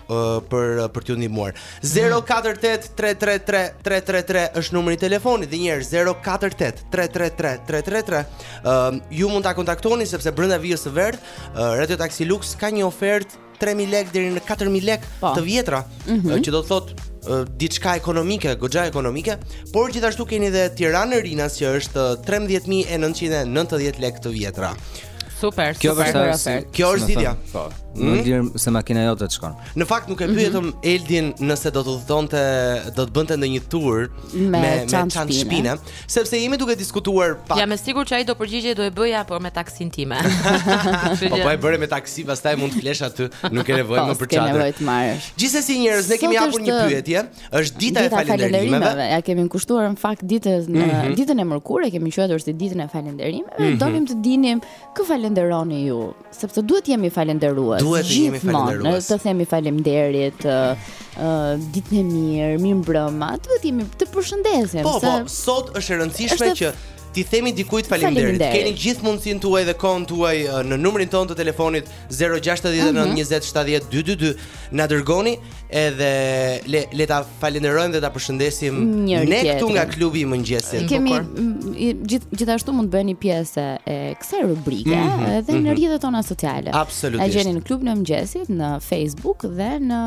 për për t'ju ndihmuar. 0483333333 është numri i telefonit dhe një herë 0483333333 Uh, ju mund ta kontaktoni sepse brenda vijës së verdhë, uh, Radio Taxi Lux ka një ofertë 3000 lekë deri në 4000 lekë po. të vjetra, mm -hmm. që do të thotë uh, diçka ekonomike, goxha ekonomike, por gjithashtu keni edhe Tiranë Rinas që është 13990 lekë të vjetra. Super, kjo super. Kjo është kjo është zgjidhja. Po. Në hmm? dirm se makina jote të shkon. Në fakt nuk e mhm. pyetëm mm -hmm. Eldin nëse do të udhëtonte, do të bënte ndonjë tur me me çantë shpine, Sepse jemi duke diskutuar pak. Jam e sigurt që ai do përgjigjej do e bëja por me taksin time. po po e bëre me taksi, pastaj mund të flesh aty, nuk ke nevojë më për çadër. Ke nevojë të marrësh. Gjithsesi njerëz, ne kemi hapur një pyetje. Është dita e falënderimeve. Ia kemi kushtuar në fakt ditës në mm -hmm. ditën e mërkurë, e kemi quajtur si ditën e falënderimeve. Mm -hmm. Donim të dinim kë falënderoni ju Sepse duhet të jemi falenderues. Duhet të jemi falenderues. Të themi faleminderit, ditën e mirë, mirëmbrëma. Duhet të jemi të përshëndesim. Po, po, sot është e rëndësishme është... që t'i themi dikujt faleminderit. Faleminderit. Keni gjithë mundësinë tuaj dhe kohën tuaj në numrin tonë të telefonit 069 mm -hmm. 20 70 222. Na dërgoni Edhe le le ta falenderojmë dhe ta përshëndesim ne këtu nga klubi i mëngjesit. Kemi gjith, gjithashtu mund të bëheni pjesë e kësaj rubrike mm -hmm, edhe mm -hmm. në mhm. rrjetet tona sociale. Absolutisht. Na gjeni në klubin e mëngjesit në Facebook dhe në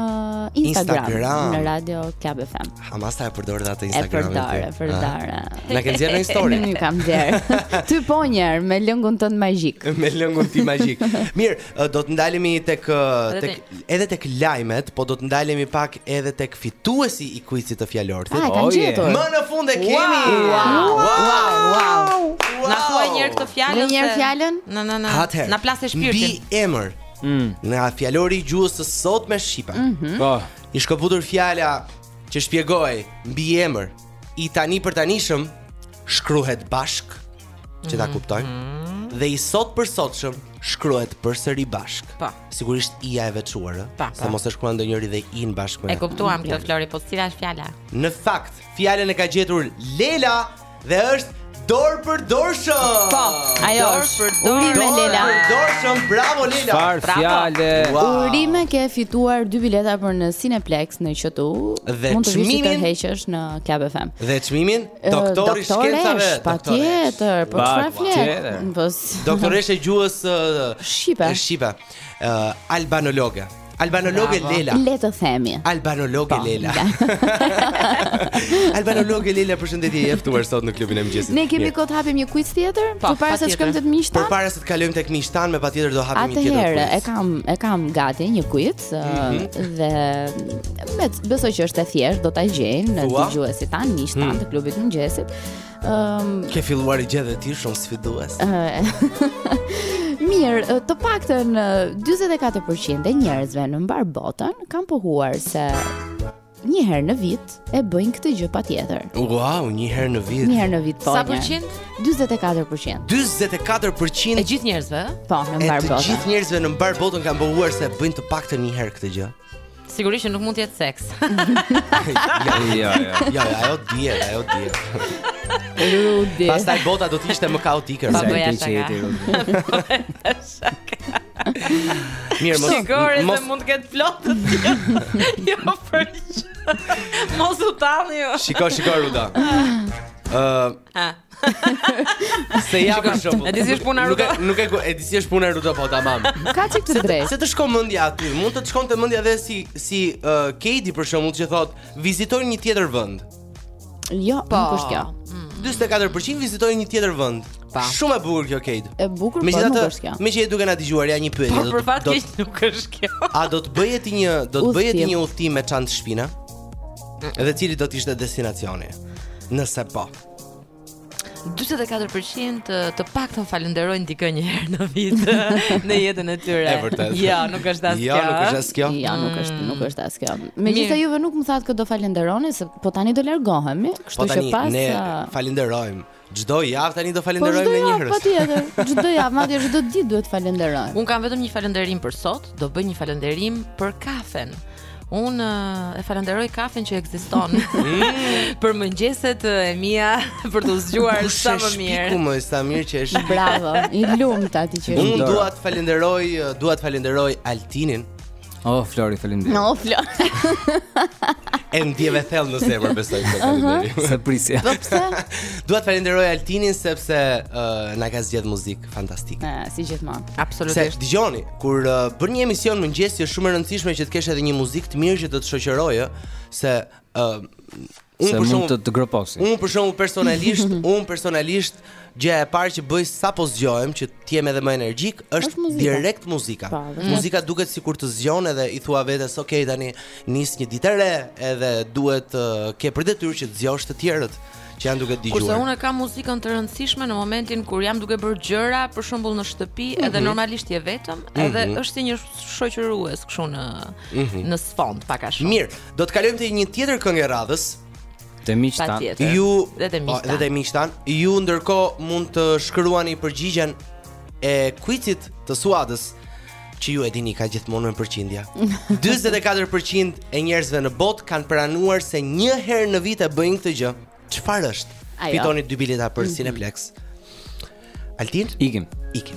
Instagram, Instagram. në Radio Club FM. A s'e përdor atë Instagram. E përdor, e përdor. Na kanë dhënë një histori. Nuk kam dhënë. Ty po një herë me lëngun tënd magjik. me lëngun ti magjik. Mirë, do të ndalemi tek tek edhe tek lajmet, po do të ndalemi pak edhe tek fituesi i kuizit të fjalorthit. Ah, kanë oh, gjetur. Më në fund e kemi. Wow, wow, wow. Na thuaj një herë këtë fjalën. Një herë fjalën? Na na na. Na plase shpirtin. Mbiemër. Mm. Nga fjalori i gjuhës së sotme shqipe. Mm -hmm. Po. I shkëputur fjala që shpjegohej mbiemër i tanipërtanishëm shkruhet bashkë, që ta mhm. kuptojmë. Mm -hmm. Dhe i sotpërsotshëm shkruhet përsëri bashkë. Po. Sigurisht i-ja e veçuar, ë. Po, po. Se mos e shkruan ndonjëri dhe i-në bashkë me. E kuptuam këtë Flori, po cila është fjala? Në fakt, fjalën e ka gjetur Lela dhe është dorëpërdorshëm. Po, ajo është. Urime Lela. Dorëpërdorshëm. Bravo Lela. Çfarë fjalë? Urime ke fituar dy bileta për në Cineplex në QTU. Dhe Mund të vish ta tërheqësh në Club FM. Dhe çmimin. Doktor i shkencave, patjetër, po çfarë flet? Po doktoreshë e gjuhës shqipe. Shqipe. Albanologe. Albanologe Lela. Le të themi. Albanologe po, Lela. Albanologe Lela, përshëndetje, je e ftuar sot në klubin e mëngjesit. Ne kemi kohë të hapim një quiz tjetër, po, përpara se të shkojmë tek miqtë tanë. Përpara se të kalojmë tek miqtë tanë, po patjetër do hapim një tjetër quiz. Atëherë, e kam e kam gati një quiz mhm. dhe besoj që është e thjeshtë, do ta gjejnë dëgjuesit tanë, miqtë tanë hmm. të klubit të mëngjesit. Ëm um, Ke filluar i gjen dhe ti shumë sfiduese. Mirë, të paktën 44% e njerëzve në mbarë botën kanë pohuar se një herë në vit e bëjnë këtë gjë patjetër. Wow, një herë në vit. Një herë në vit po. Sa përqind? 44%. 44% e gjithë njerëzve? Po, në mbarë botën. E të gjithë njerëzve në mbarë botën kanë pohuar se e bëjnë të paktën një herë këtë gjë. Sigurisht që nuk mund të jetë seks. Jo, jo, jo. Jo, ajo dihet, ajo dihet. Rudi. Pastaj bota do të ishte më kaotike se ti që je ti. Mirë, mos siguri se mund të ketë plot të tjerë. Jo, për çfarë? Mos u tani. Shiko, shiko Ruda. Ëh. Se ja për shembull. E di si është puna Rudo? Nuk e e di si është puna Rudo po tamam. Ka çik të drejtë. Se të shkon mendja aty, mund të të shkojë mendja dhe si si uh, Kate për shembull që thotë, vizitoj një tjetër vend. Jo, po. nuk është kjo. 44% mm. vizitojnë një tjetër vend. Shumë e bukur kjo Kate. E bukur po nuk është kjo. Meqë je duke na dëgjuar ja një pyetje. Po për fat keq nuk është kjo. A do të bëje ti një do të bëje ti një udhtim me çantë shpine? Edhe cili do të ishte destinacioni? Nëse po. 44% të, të paktën falënderojnë dikë një herë në vit në jetën e tyre. E vërtetë. Jo, nuk është as jo, kjo. Jo, nuk është as kjo. Jo, nuk është, nuk është as kjo. Megjithatë ju nuk më thatë kë do falënderoni se po tani do largohemi, kështu po që pas ne falënderojmë. Çdo javë tani do falënderojmë po me një herë. Patjetër, çdo javë, madje çdo ditë duhet të falënderojmë. Unë kam vetëm një falënderim për sot, do bëj një falënderim për kafen. Unë e falënderoj kafen që ekziston mm. për mëngjeset e mia për t'u zgjuar sa më mirë. Ku më sa mirë që është. Bravo. I lumtë atij që. Unë dua të falënderoj, dua të falënderoj Altinin. Oh, Flori, faleminderit. No, Flori. E ndjeve thellë në zemër besoj se faleminderit. S'e prisja. Po pse? Dua të falënderoj Altinin sepse na ka zgjedh muzikë Fantastike. Ë, si gjithmonë. Se Absolutisht. dëgjoni, kur uh, bën një emision mëngjesi është shumë e rëndësishme që të kesh edhe një muzikë të mirë që të të shoqërojë, ë, se uh, unë Se për mund shembull të të groposë. Unë për shembull personalisht, unë personalisht gjëja e parë që bëj sapo zgjohem që të jem edhe më energjik është, Është muzika. direkt muzika. Po, vërtet. muzika duket sikur të zgjon edhe i thua vetes, "Ok, tani nis një ditë e re, edhe duhet të ke për detyrë që të zgjosh të tjerët." që janë duke dëgjuar. Kurse unë e kam muzikën të rëndësishme në momentin kur jam duke bërë gjëra, për shembull në shtëpi, mm -hmm. edhe normalisht je vetëm, mm -hmm. edhe mhm. është një shoqërues kështu në mm -hmm. në sfond pak a shumë. Mirë, do të kalojmë te një tjetër këngë e radhës. Te miqtan. Ju dhe te po, miqtan. Dhe te miqtan. Ju ndërkohë mund të shkruani përgjigjen e quizit të Suadës. që ju e dini ka gjithmonë me përqindje. 44% e njerëzve në botë kanë pranuar se një herë në vit e bëjnë këtë gjë. Çfarë është? Ajo. Fitoni dy bileta për mm -hmm. Cineplex. Altin, ikim. Ikim.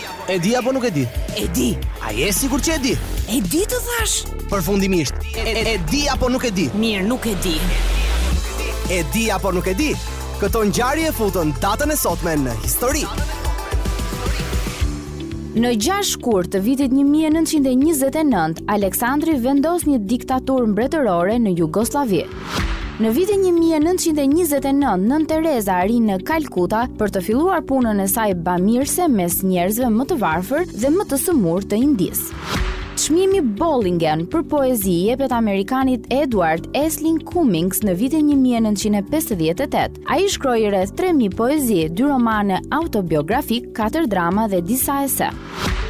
E di apo nuk e di? E di. A je sigurt që e di? E di të thashë. Përfundimisht, e, e di apo nuk e di? Mirë, nuk e di. E di apo nuk e di? Këto ngjarje e futën datën e sotme në histori. Në 6 shkurt të vitit 1929, Aleksandri vendos një diktaturë mbretërore në Jugosllavi. Në vitin 1929, Nënë Tereza arrin në Kalkuta për të filluar punën e saj bamirëse mes njerëzve më të varfër dhe më të sëmurë të Indisë. Çmimi Bollingen për poezi i jepet amerikanit Edward Estlin Cummings në vitin 1958. Ai shkroi rreth 3000 poezi, dy romane autobiografike, katër drama dhe disa ese.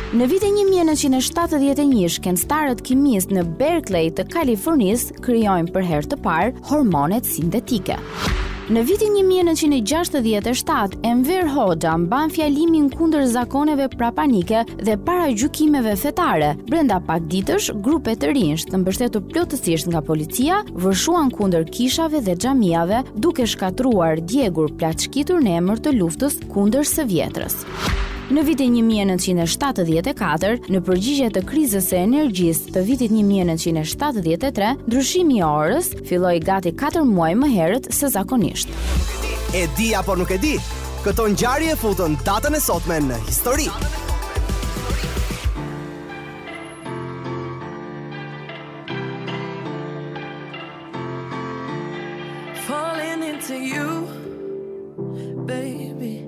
Në vitin 1971, shkencëtarët kimistë në Berkeley të Kalifornisë krijojnë për herë të parë hormonet sintetike. Në vitin 1967, Enver Hoxha mban fjalimin kundër zakoneve prapanike dhe paragjykimeve fetare. Brenda pak ditësh, grupe të rinjsh të mbështetur plotësisht nga policia vërshuan kundër kishave dhe xhamiave, duke shkatërruar, djegur, plaçkitur në emër të luftës kundër së vjetrës. Në vitin një mijë e nëntëqind e shtatëdhjetë e katër, në përgjigje të krizës së energjisë të vitit një mijë e nëntëqind e shtatëdhjetë e tre, ndryshimi i orës filloi gati katër muaj më herët se zakonisht. E di apo nuk e di? Këto ngjarje e futën datën e sotme në histori. Falling into you, baby.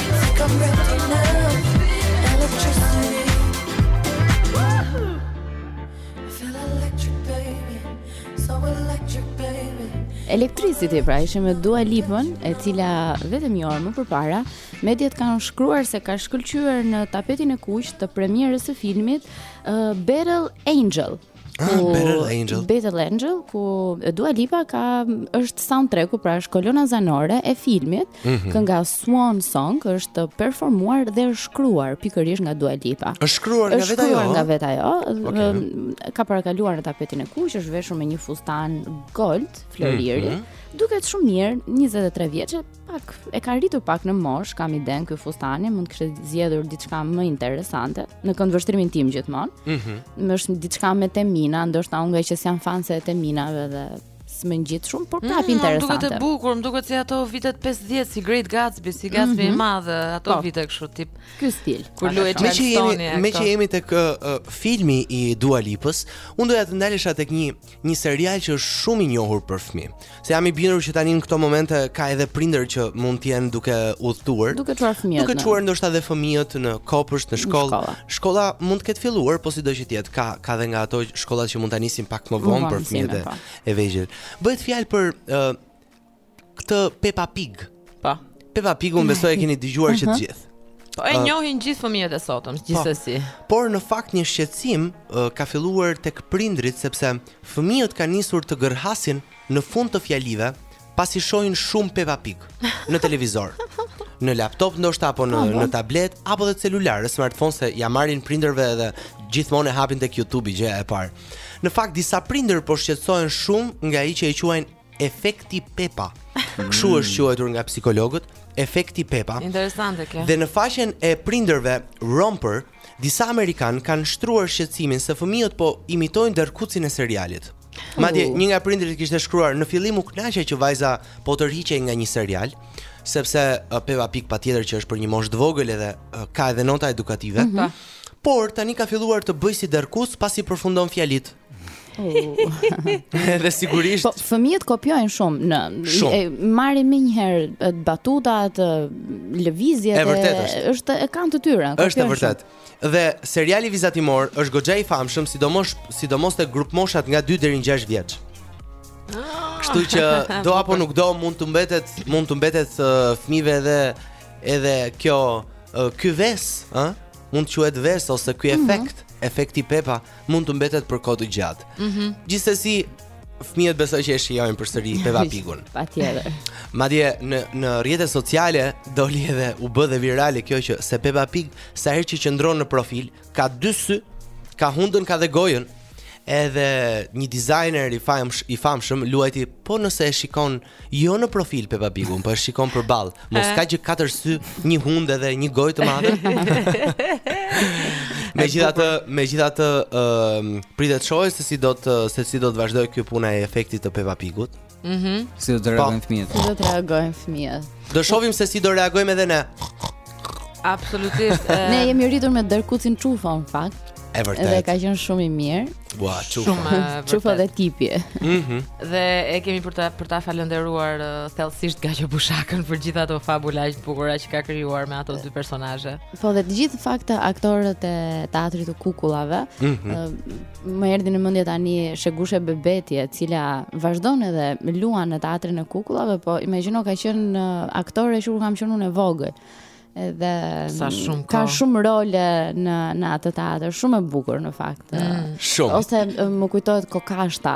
Electricity, pra ishim me Dua Lipën, e cila vetëm një orë më përpara, mediat kanë shkruar se ka shkëlqyer në tapetin e kuq të premierës së filmit uh, Battle Angel. Ah, ku ah, Battle Angel. Battle Angel ku Dua Lipa ka është soundtracku pra është kolona zanore e filmit. Mm -hmm. Kënga Swan Song është performuar dhe është shkruar pikërisht nga Dua Lipa. Është shkruar nga vetë ajo. Është nga vetë ajo. Okay. Ka parakaluar në tapetin e kuq, është veshur me një fustan gold floriri. Mm -hmm. Duket shumë mirë, 23 vjeçe, Pak, e ka rritur pak në moshë, kam idenë ky fustani, mund të kishte zgjedhur diçka më interesante, në këndvështrimin tim gjithmonë, mm -hmm. më është diçka me temina, ndoshta unë ngaqë s'jam fanse e teminave dhe s'më ngjit shumë, por prap mm, interesante. Më duket e bukur, më duket si ato vitet 50, si Great Gatsby, si Gatsby mm -hmm. i mhm. madh, ato po, vite kështu tip. Ky stil. Kur luhet Charlestoni. Meqë jemi tek uh, filmi i Dua Lipës, unë doja të ndalesha tek një një serial që është shumë i njohur për fëmijë. Se jam i bindur që tani në këto momente ka edhe prindër që mund të jenë duke udhëtuar, duke çuar fëmijët. Duke çuar ndoshta edhe fëmijët në kopësht, në shkollë. Shkolla. shkolla mund të ketë filluar, po sido që të jetë, ka ka dhe nga ato shkollat që mund ta nisin pak më vonë për fëmijët e, po. e vegjël. Bëhet fjalë për uh, këtë Peppa Pig. Po. Peppa Pig unë besoj e keni dëgjuar që të mhm. gjithë. Po e njohin gjithë fëmijët e sotëm, po. gjithsesi. Por në fakt një shqetësim ka filluar tek prindërit sepse fëmijët kanë nisur të gërhasin në fund të fjalive pasi shohin shumë Peppa Pig në televizor. Në laptop ndoshta apo në në tablet apo dhe celular, smartphone se ia marrin prindërve edhe gjithmonë e hapin tek YouTube-i gjëja e parë. Në fakt disa prindër po shqetësohen shumë nga ai që e quajnë efekti Pepa. Mm. Kështu është quajtur nga psikologët, efekti Pepa. Interesante kjo. Dhe në faqen e prindërve Romper, disa amerikanë kanë shtruar shqetësimin se fëmijët po imitojnë derrkucin e serialit. Madje një nga prindërit kishte shkruar në fillim u kënaqja që vajza po tërhiqej nga një serial, sepse uh, Peppa Pig patjetër që është për një moshë të vogël edhe uh, ka edhe nota edukative. Mm -hmm. Por tani ka filluar të bëjë si derrkuc pasi përfundon fjalitë Dhe sigurisht. Po fëmijët kopjojnë shumë në shumë. e marrin menjëherë batutat, lëvizjet e vërtetë është. është e kanë të tyre. Është e vërtetë. Dhe seriali vizatimor është goxha i famshëm, sidomos sidomos te grupmoshat nga 2 deri në 6 vjeç. Kështu që do apo nuk do mund të mbetet, mund t'u mbetet uh, fëmijëve edhe edhe kjo uh, ky ves, ë? Mund të quhet ves ose ky mhm. efekt, mm -hmm. efekti Pepa. mund të mbetet për kohë të gjatë. Ëh. Mm -hmm. Gjithsesi fëmijët besoj që e shijojnë përsëri Peppa Pigun. Patjetër. Madje në në rrjetet sociale doli edhe u bë dhe virale kjo që se Peppa Pig sa herë që qëndron në profil ka dy sy, ka hundën, ka dhe gojën. Edhe një dizajner i famshëm, i famshëm luajti po nëse e shikon Jo në profil Peppa Pigun, po e shikon përballë. Mos ka gjë katër sy, një hundë dhe një gojë të madhe. megjithatë, megjithatë, ë um, pritet të shohim se si do të se si do të vazhdojë kjo puna e efektit të Peppa Pigut. Mhm. Mm si do të po. reagojnë fëmijët? Si do të reagojnë fëmijët? Do shohim se si do reagojmë edhe ne. Absolutisht. Ne jemi rritur me Derrkucin Çufo në fakt. E vërtetë. Dhe ka qenë shumë i mirë. Ua, Çufo. Çufo dhe Tipi. Mhm. Dhe e kemi për ta për ta falënderuar uh, thellësisht Gaqo Bushakën për gjithë ato fabula të bukura që ka krijuar me ato dy personazhe. Po dhe të gjithë fakt aktorët e teatrit të kukullave, mm -hmm. uh, Më erdhi në mendje tani Shegushe Bebeti, e cila vazhdon edhe luan në teatrin e kukullave, po imagjino ka qenë uh, aktore që kur kam qenë unë e vogël. Edhe sa shumë ka, ka shumë role në në atë teatër, shumë e bukur në fakt. Mm. Shumë. Ose uh, më kujtohet Kokashta,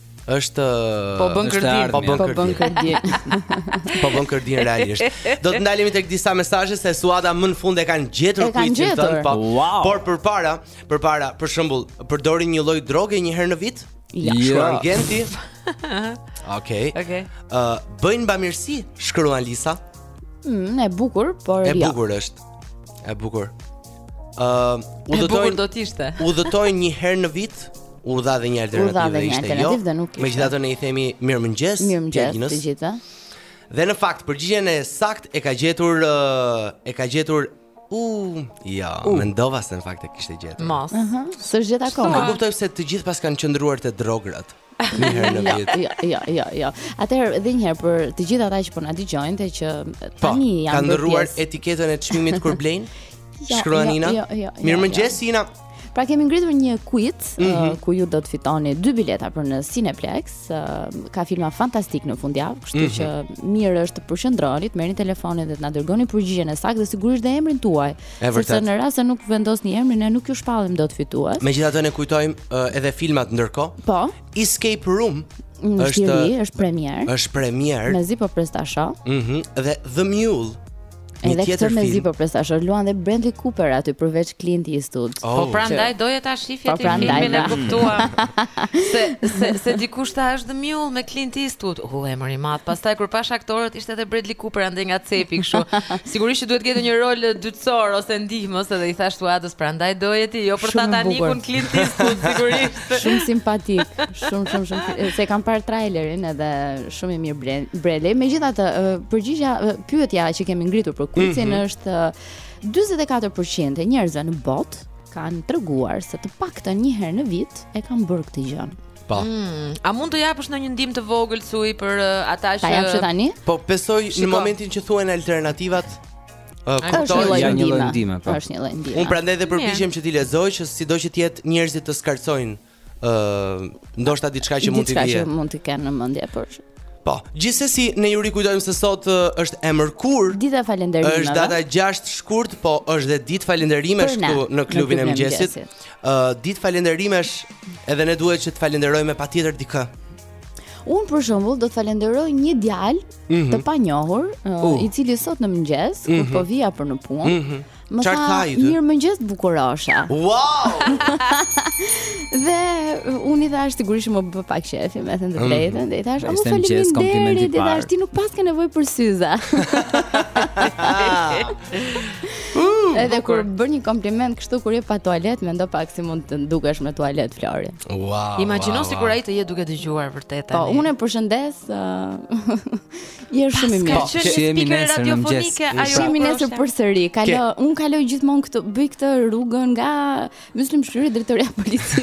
Është Po bën kërdinë, po bën kërdinë. Po bën kërdinë po realisht. Do të ndalemi tek disa mesazhe se Suada më në fund e kanë gjetur kuicin tënd, po. Wow. Por përpara, përpara, për shembull, përdorin një lloj droge një herë në vit? Ja, jo. shkruan Genti. Okej. Okej. Ë, bëjnë bamirësi, shkruan Lisa. Mm, e bukur, por jo. E bukur është. E bukur. Ëm, uh, udhëtojnë do të ishte. Udhëtojnë një herë në vit, u dha dhe një alternativë dhe ishte jo. Megjithatë ne i themi mirëmëngjes, mirëmëngjes të gjithëve. Dhe në fakt përgjigjen e saktë e ka gjetur uh, e ka gjetur U, ja, uh. mendova se në fakt e kishte gjetur. Mos. Ëh, uh -huh. s'është gjetur akoma. Nuk kuptoj pse të gjithë pas kanë qëndruar te drogat. Një herë në vit. Jo, jo, jo, jo. Atëherë edhe një herë për të gjithë ata që po na dëgjojnë dhe që po, tani po, kanë ndërruar etiketën e çmimit kur blejnë. Jo, Shkruan jo, Ina. Jo, jo, jo, Mirëmëngjes jo. Ina. Pra kemi ngritur një quiz mm -hmm. uh, ku ju do të fitoni dy bileta për në Cineplex. Uh, ka filma fantastikë në fundjavë, kështu mm -hmm. që mirë është të përqendroheni, të merrni telefonin dhe të na dërgoni përgjigjen e saktë dhe sigurisht dhe emrin tuaj. E vërtetë. Sepse në rast se nuk vendosni emrin, ne nuk ju shpallim dot fitues. Megjithatë ne kujtojmë uh, edhe filmat ndërkohë. Po. Escape Room në është Shqipëri, është premierë. Është premierë. Mezi po pres ta shoh. Mhm. Mm dhe The Mule. Një edhe tjetër film. Mezi po pres ta shoh. Luan dhe Bradley Cooper aty përveç Clint Eastwood. Oh, po prandaj doje ta shifje po, atë filmin e kuptuam. se se se dikush tha është The Mule me Clint Eastwood. U emri i madh. Pastaj kur pashë aktorët Ishte edhe Bradley Cooper andej nga cepi kështu. Sigurisht që duhet të ketë një rol dytësor ose ndihmës edhe i thashë Suadës prandaj doje ti jo për Tatanikun Clint Eastwood sigurisht. Shumë simpatik, shumë shumë shumë se kam parë trailerin edhe shumë i mirë Bradley. Megjithatë, përgjigja pyetja që kemi ngritur për kuicin mm -hmm. është 44% e njerëzve në botë kanë treguar se të paktën një herë në vit e kanë bërë këtë gjë. Po. Mm, a mund të japësh ndonjë ndihmë të vogël Sui për uh, ata që Ta jap që tani? Po besoj Shiko. në momentin që thuhen alternativat uh, kupton janë një lloj ndihme, po. Është një lloj ndihme. Unë prandaj dhe përpiqem që t'i lexoj që sido që të jetë njerëzit të skartojnë ë uh, ndoshta diçka që mund të vijë. Diçka që mund të kenë në mendje, por Po, gjithsesi ne ju rikujtojmë se sot uh, është e mërkur. Dita e falënderimeve. Është data 6 shkurt, po është dhe ditë falënderimesh këtu në klubin e mëngjesit. uh, ditë falënderimesh edhe ne duhet që të falënderojmë patjetër dikë. Unë për shembull do të falënderoj një djalë mm -hmm. të panjohur, uh, uh. i cili sot në mëngjes mm -hmm. kur mhm. po vija për në punë, mm -hmm. më Çar tha mirëmëngjes bukurosha. Wow! dhe unë i thashë sigurisht më bë pak qejfi, me thënë të mhm. drejtën, mm -hmm. dhe i thashë, "A more faleminderit, dhe i thashë ti nuk paske nevojë për syza." Mm, Edhe kur bën një kompliment kështu kur je pa tualet, mendo pak si mund të dukesh me tualet Flori. Wow. Imagjino wow, sikur ai të jetë duke dëgjuar vërtet po, tani. Po unë e përshëndes. Uh, je shumë i mirë. Po, shihemi nesër radiofonike, ajo shihemi nesër përsëri. Kalo, unë kaloj gjithmonë këtu, bëj këtë rrugën nga Myslym Shyri, drejtoria e policisë.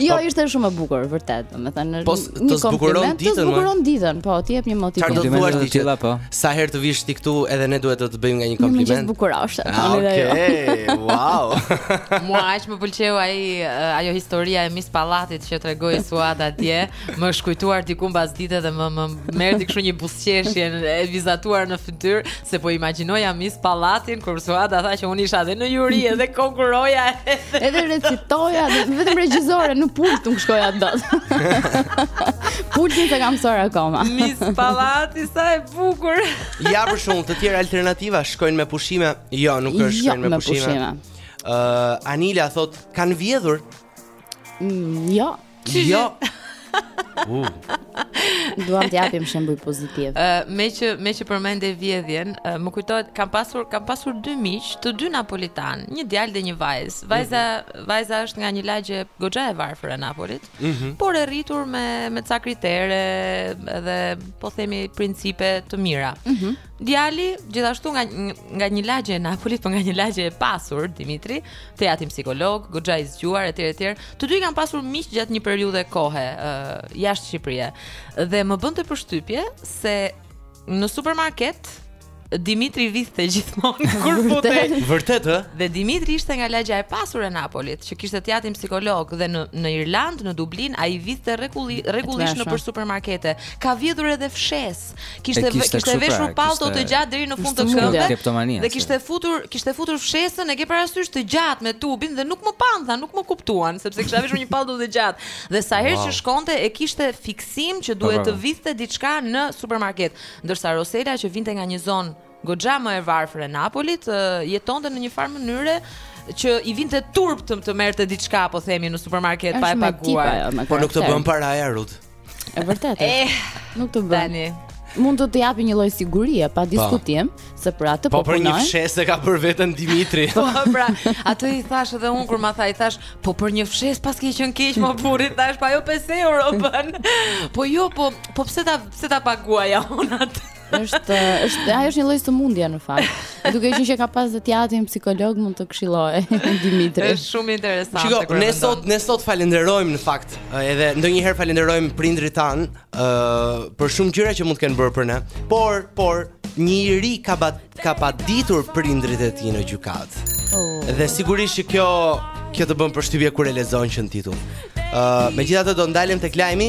jo, po- ishte shumë e bukur, vërtet, domethënë. Po të zbukuron ditën. Të zbukuron ditën, po, të jep një motiv. Çfarë do të thuash ti tilla po? Sa herë të vish ti këtu, edhe ne duhet të të bëjmë nga një kompliment. Mëngjes bukuroshe. Ah, okej. Wow. Mua aq më pëlqeu ai ajo historia e Miss Pallatit që tregoi Suada atje. Më është kujtuar diku mbasdite dhe më më mbeti kështu një buzëqeshje e vizatuar në fytyrë se po imagjinoja mis pallatin kur Suada tha që unë isha edhe në juri edhe konkurroja edhe, edhe recitoja dhe vetëm regjizore në pult nuk shkoja dot. Pultin s'e kam sor akoma. Mis pallati sa e bukur. ja për shkak të tjera alternativa shkojnë me pushime. Jo, nuk është jo, shkojnë me pushime. Ë uh, Anila thotë kanë vjedhur. Mm, jo. Jo. Uh. Duam të japim shembuj pozitivë. Ë, uh, meqë meqë përmende vjedhjen, uh, më kujtohet kam pasur kam pasur dy miq, të dy napolitanë, një djalë dhe një vajzë. Vajza mm -hmm. vajza është nga një lagje goxha e varfër e Napolit, mm -hmm. por e rritur me me ca kritere dhe po themi principe të mira. Mm -hmm. Djali, gjithashtu nga nga një lagje e Napolit, po nga një lagje e pasur, Dimitri, të atin psikolog, goxha i zgjuar etj etj. Të dy i kam pasur miq gjatë një periudhe kohe uh, jashtë Shqipërie. Dhe më bënte përshtypje se në supermarket Dimitri vidhte gjithmonë kur futej. Vërtet ë? Dhe Dimitri ishte nga lagja e pasur e Napolit, që kishte të atin psikolog dhe në në Irlandë, në Dublin, ai vidhte rregulli rregullisht nëpër supermarkete. Ka vjedhur edhe fshesë. kishte kishte veshur pallto të gjatë deri në fund të këmbëve dhe kishte futur kishte futur fshesën e ke parasysh të gjatë me tubin dhe nuk më panë tha nuk më kuptuan sepse kisha veshur një pallto të gjatë dhe sa herë që shkonte e kishte fiksim që duhet të vidhte diçka në supermarket ndërsa Rosela që vinte nga një zonë goxha më e varfër e Napolit, jetonte në një farë mënyre që i vinte turp të, të merrte diçka, po themi në supermarket pa e paguar. Po nuk të bën paraja hajdut. E vërtetë. Eh, nuk të bën. Tani mund të të japi një lloj sigurie pa po. diskutim se për atë po, po për një fshesë e ka për vete Dimitri. Po pra, atë i thashë edhe unë kur ma tha i thashë, po për një fshesë paske qenë keq more burrë thashë, pa jo 5 euro bën. Po jo, po po pse ta pse ta paguaja unë atë? Është është ajo është një lloj sëmundje në fakt. Duke qenë që ka pas dhe teatrin psikolog mund të këshillojë Dimitri. Është shumë interesante. Shiko, ne sot ne sot falënderojmë në fakt, edhe ndonjëherë falënderojmë prindërit tanë, ë uh, për shumë gjëra që mund të kenë bërë për ne. Por, por një i ri ka bat, ka paditur prindërit e tij në gjykatë. Oh. Dhe sigurisht që kjo kjo të bën përshtypje kur e lexon që në titull. Ë, uh, megjithatë do ndalem tek lajmi,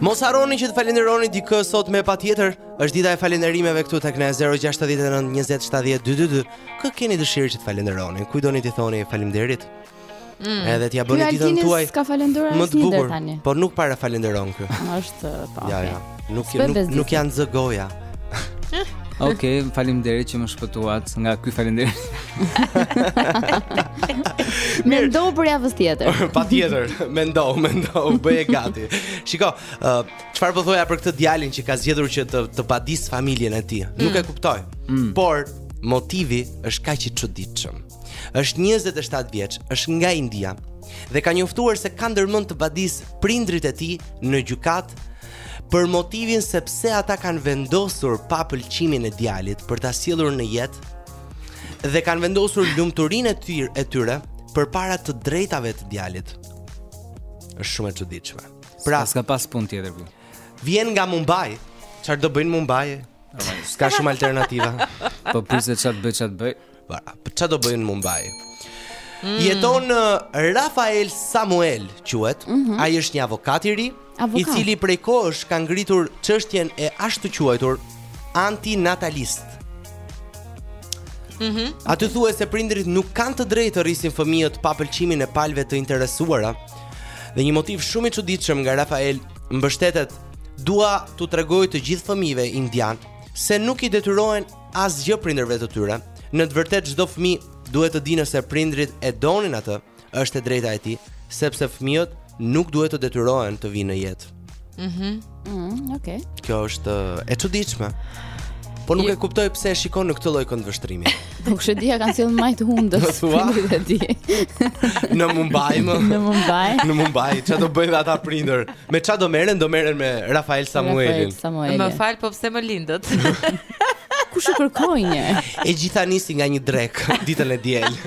Mos harroni që të falënderoni dikë sot me patjetër. Është dita e falënderimeve këtu tek ne 069 20 70 222. Kë keni dëshirë që të falënderoni? Kujt doni t'i thoni faleminderit? Mm. Edhe t'ia bëni ditën tuaj. Ka falënderuar më të bukur tani. Po nuk para falënderon kë. Është po. Ja, ja. Nuk nuk, nuk ia nxë goja. Okej, okay, faleminderit që më shpëtuat nga ky faleminderit. mendohu për javën tjetër. Patjetër, mendohu, mendohu, bëje gati. Shiko, çfarë uh, po thoja për këtë djalin që ka zgjedhur që të të padisë familjen e tij. Mm. Nuk e mm. kuptoj. Mm. Por motivi është kaq i çuditshëm. Është 27 vjeç, është nga India dhe ka njoftuar se ka ndërmend të padisë prindërit e tij në gjykatë Për motivin se pse ata kanë vendosur pa pëlqimin e djalit për ta sjellur në jetë dhe kanë vendosur lumturinë e tyre e tyre përpara të drejtave të djalit. Është shumë e çuditshme. Pra, s'ka pas punë tjetër ky. Vjen nga Mumbai. Çfarë do bëj në Mumbai? S'ka shumë alternativa. Po pse ça të bëj ça të bëj? Para, për çfarë do bëj në Mumbai? Mm. Jeton Rafael Samuel, quhet. Mm -hmm. Ai është një avokat i ri, i cili prej kohësh ka ngritur çështjen e ashtuquajtur antinatalist. Mhm. Mm Aty thuhet se prindërit nuk kanë të drejtë të rrisin fëmijët pa pëlqimin e palëve të interesuara. Dhe një motiv shumë i çuditshëm nga Rafael mbështetet dua t'u tregoj të gjithë fëmijëve indianë se nuk i detyrohen asgjë prindërve të tyre. Në të vërtetë çdo fëmijë duhet të di nëse prindrit e donin atë, është e drejta e tij, sepse fëmijët nuk duhet të detyrohen të vinë në jetë. Mhm. Mm mm, okay. Kjo është e çuditshme. Po nuk e kuptoj pse e shikon në këtë lloj këndvështrimi. Po kush e di, kanë sjellë më të hundës. Nuk e di. Në Mumbai më. Në Mumbai. Në Mumbai, çfarë do bëjnë ata prindër? Me çfarë do merren? Do merren me Rafael Samuelin. Rafael Samuelin. Më fal, po pse më lindët? Kush e kërkoi një? E gjitha nisi nga një drekë ditën e diel.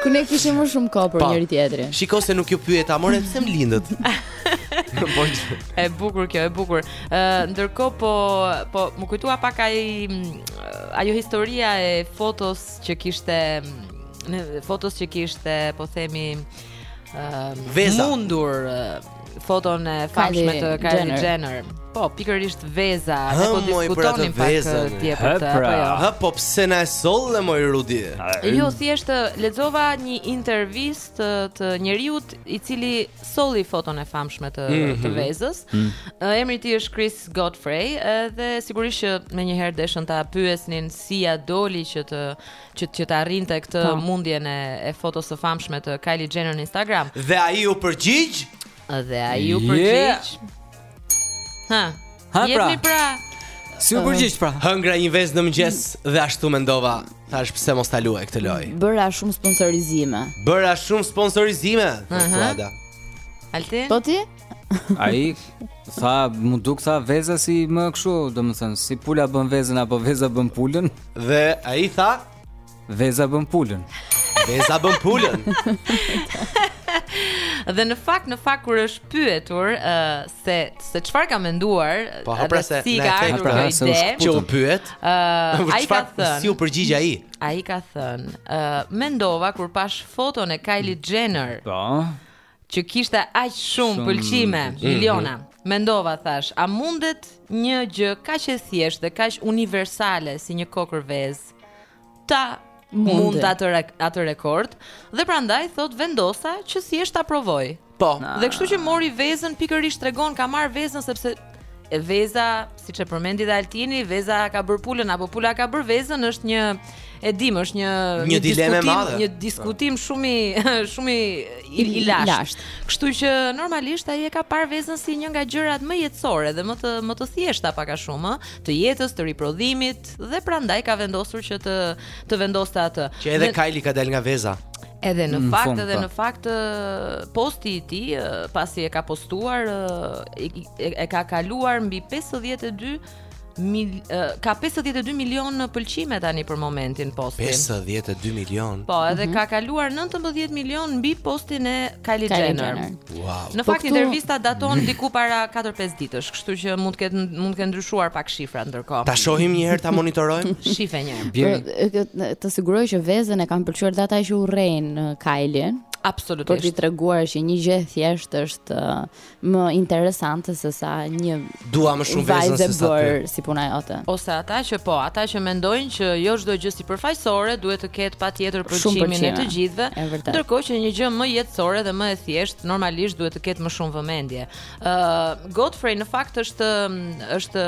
Ku ne kishim më shumë kohë për po. njëri tjetrin. Shiko se nuk ju pyet, a more pse më lindët? Po. e bukur kjo, e bukur. Ë ndërkohë po po më kujtua pak ai ajo historia e fotos që kishte në fotos që kishte, po themi, ë mundur foton e famshme të Kylie Jenner. Po, pikërisht veza, ne po diskutonim pak dje për të. Pra. Jo. Ha, po pse na e solle moj Rudi? Jo, thjesht lexova një intervistë të njeriu i cili solli foton e famshme të mm -hmm. të vezës. Mm. Emri i tij është Chris Godfrey, edhe sigurisht që menjëherë deshën ta pyesnin si ia doli që të që që të arrinte këtë po. mundjen e, e fotos së famshme të Kylie Jenner në Instagram. Dhe ai u përgjigj? Dhe ai u përgjigj? Yeah. Ha. Ha pra. pra. Si u përgjigj pra? Hëngra një vezë në mëngjes dhe ashtu mendova, thashë pse mos ta luaj këtë lojë. Bëra shumë sponsorizime. Bëra shumë sponsorizime. Aha. Alti? Po ti? Ai tha, m'u duk tha veza si më kështu, domethënë si pula bën vezën apo veza bën pulën? Dhe ai tha, veza bën pulën. Veza bën pulën. Dhe në fakt, në fakt kur është pyetur uh, se se çfarë ka menduar, po ha pra se si ka ardhur pra, kjo ide, që u pyet, uh, ai ka thënë, si u përgjigj ai? Ai ka thënë, uh, mendova kur pashë foton e Kylie Jenner. Po. Që kishte aq shumë pëlqime, miliona. Mhm. Mendova thashë, a mundet një gjë kaq e thjeshtë dhe kaq universale si një kokërr vezë ta mund atë atë rekord dhe prandaj thotë vendosa që thjesht ta provoj. Po. Dhe kështu që mori vezën pikërisht tregon ka marrë vezën sepse Veza, siç e përmendi dhe Altini, Veza ka bërë pulën apo pula ka bërë Vezën është një e dim është një një dilemë e madhe, një diskutim shumë i shumë i i, i lashtë. Kështu që normalisht ai e ka parë Vezën si një nga gjërat më jetësore dhe më të më të thjeshta pak a shumë, të jetës, të riprodhimit dhe prandaj ka vendosur që të të vendoste atë. Që edhe Kajli ka dalë nga Veza. Edhe në fakt, edhe në fakt posti i tij pasi e ka postuar e, e, e ka kaluar mbi 52 mil, ka 52 milionë pëlqime tani për momentin postin. 52 milion. Po, edhe mm -hmm. ka kaluar 19 milion mbi postin e Kylie Jenner. Wow. Në po fakt këtu... intervista daton diku para 4-5 ditësh, kështu që mund të ketë mund të ketë ndryshuar pak shifra ndërkohë. Ta shohim një herë ta monitorojmë. Shife një herë. Bjeri. Të siguroj që vezën e kanë pëlqyer dhe ata që urrejnë Kylie-n. Absolutisht. Për të treguar që një gjë e thjeshtë është uh, më interesante se sa një Dua më shumë vezën se sa ty. Vajzë si puna jote. Ose ata që po, ata që mendojnë që jo çdo gjë sipërfaqësore duhet të ketë patjetër pëlqimin e të gjithëve, ndërkohë që një gjë më jetësore dhe më e thjeshtë normalisht duhet të ketë më shumë vëmendje. Ë uh, Godfrey në fakt është është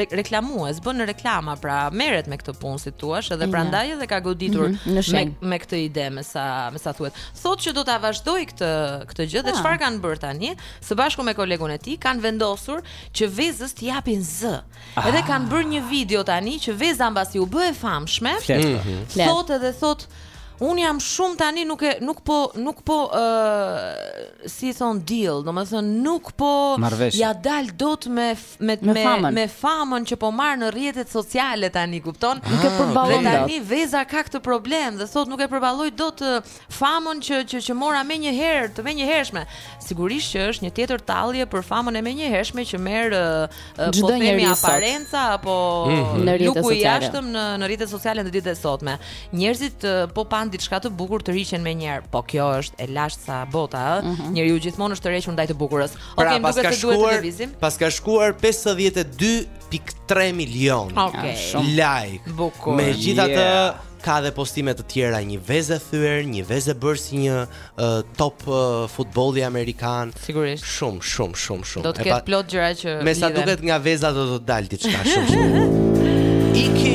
re reklamues, bën reklama, pra merret me këtë punë si thua, edhe prandaj edhe ka goditur mm -hmm, me me këtë ide me sa me sa thuhet. Thotë që do ta vazhdoj këtë këtë gjë dhe ah. çfarë kanë bërë tani? së bashku me kolegun e tij kanë vendosur që vezës t'i japin zë. Ah. Edhe kanë bërë një video tani që veza mbasi u bë e famshme. Flet. Mm -hmm. Flet. Thotë edhe thotë Unë jam shumë tani nuk e nuk po nuk po ë uh, si i thonë deal, domethënë nuk po Marrëveshje. ja dal dot me me me, me, famën. me famën që po marr në rrjetet sociale tani, kupton? Nuk e ah, përballon dot. Tani Veza ka këtë problem dhe thotë nuk e përballoj dot uh, Famën që që që mora menjëherë, të menjëhershme. Sigurisht që është një tjetër tallje për famën e menjëhershme që merr po themi aparenca apo mhm. në rrjetet sociale. jashtëm në në rrjetet sociale në ditët e sotme. Njerëzit po panë diçka të bukur tërhiqen menjëherë. Po kjo është e lashtë sa bota, ë. Mm -hmm. Njeriu gjithmonë është tërhequr ndaj të bukurës. Pra, Okej, okay, duhet se duhet të lëvizim. Paska shkuar 52 3 milion okay. like. Megjithatë, yeah. Ka edhe postime të tjera, një vezë e thyer, një vezë e bërë si një uh, top uh, futbolli amerikan. Sigurisht. Shumë, shumë, shumë, shumë. Do të ketë plot gjëra që Me sa duket nga veza do të dalë diçka shumë. shumë. Iki.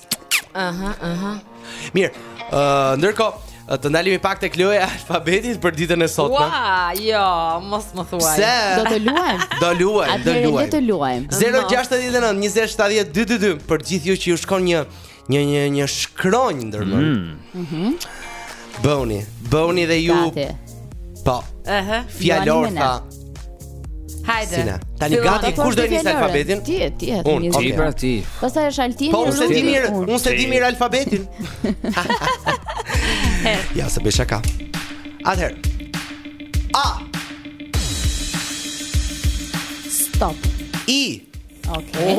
Aha, aha. Mirë, uh, ndërkohë Të ndalimi pak te loja e alfabetit për ditën e sotme Ua, jo, mos më thuaj Pse Do të luajmë Do luajmë, do luajmë Atëherë të luajmë 069 27 22 Për gjithë ju që ju shkon një Një, një, një shkronjë ndër mend mm. mm -hmm. Bëhuni, bëhuni dhe ju. Gati. Po. Ëhë. Fjalor tha. Hajde. Sina. Tani gati kush do të nisë alfabetin? Ti, ti, ti. Unë, ti pra ti. Pastaj është Altini. Po, unë s'e di mirë, unë s'e di mirë alfabetin. Ja, se bëj shaka. Atëherë. A. Stop. I. Okej.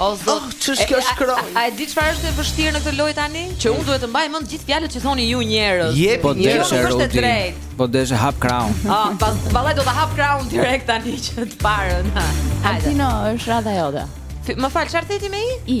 O zot, oh, ç'është kjo shkronjë? A e di çfarë është e vështirë në këtë lojë tani? Që unë duhet të mbaj mend gjithë fjalët që thoni ju njerëz. Je te Rudi. Po deshë hap crown. Ah, po vallai do ta hap crown direkt tani që të parën. Hajde. Tino është radha jote. Më fal, çfarë the ti me i? I.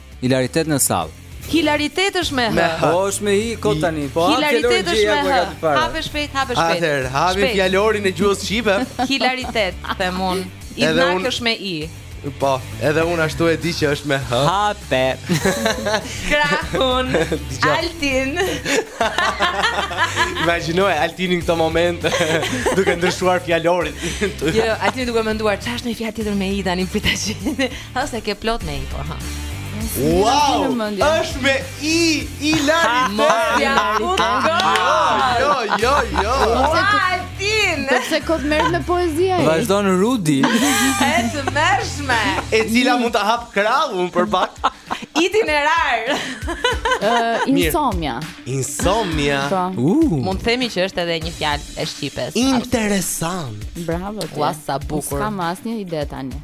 Hilaritet në sallë. Hilaritet është me hë. Po është me i kot tani. Po hilaritet është me hë. Hape shpejt, hape shpejt. Atëherë, hapi fjalorin e gjuhës shqipe. Hilaritet, them unë. Idhnak është me i. Po, edhe unë ashtu e di që është me hë. Hape. Crown. Altin. Imagjino Altinin këtë moment duke ndryshuar fjalorin. Jo, Altini duke menduar, çfarë është një fjalë tjetër me i tani për ta Ha se ke plot me i po ha. Wow! Është me i, ilaritet. Mos ja punë. Jo, jo, jo. Altin. Po pse kot merr me poezi ai? Vazhdon Rudi. E tmerrshme. E cila, mund ta hap crown për pak. Itinerar. Ë insomnia. Insomnia. Po. Uh. Mund të themi që është edhe një fjalë e shqipes. Interesant. Bravo. Ua sa bukur. S'kam asnjë ide tani.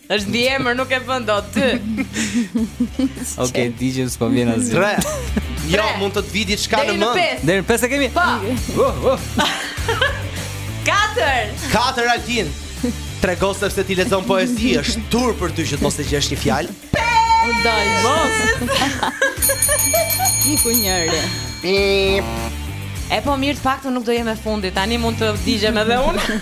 Është mbiemër, nuk e bën dot ty. Okej, digjem s'po më vjen asgjë. Tre. Jo, mund të të vi diçka në mend. Deri në 5 e kemi. Po. Oh, oh. Katër. Katër Altin. Tre, sepse ti lexon poezi, është turp për ty që të mos të gjesh një fjalë. Daj, mos. Iku njëri. Pip. E po mirë të paktën nuk do jem e fundit, tani mund të digjem edhe unë.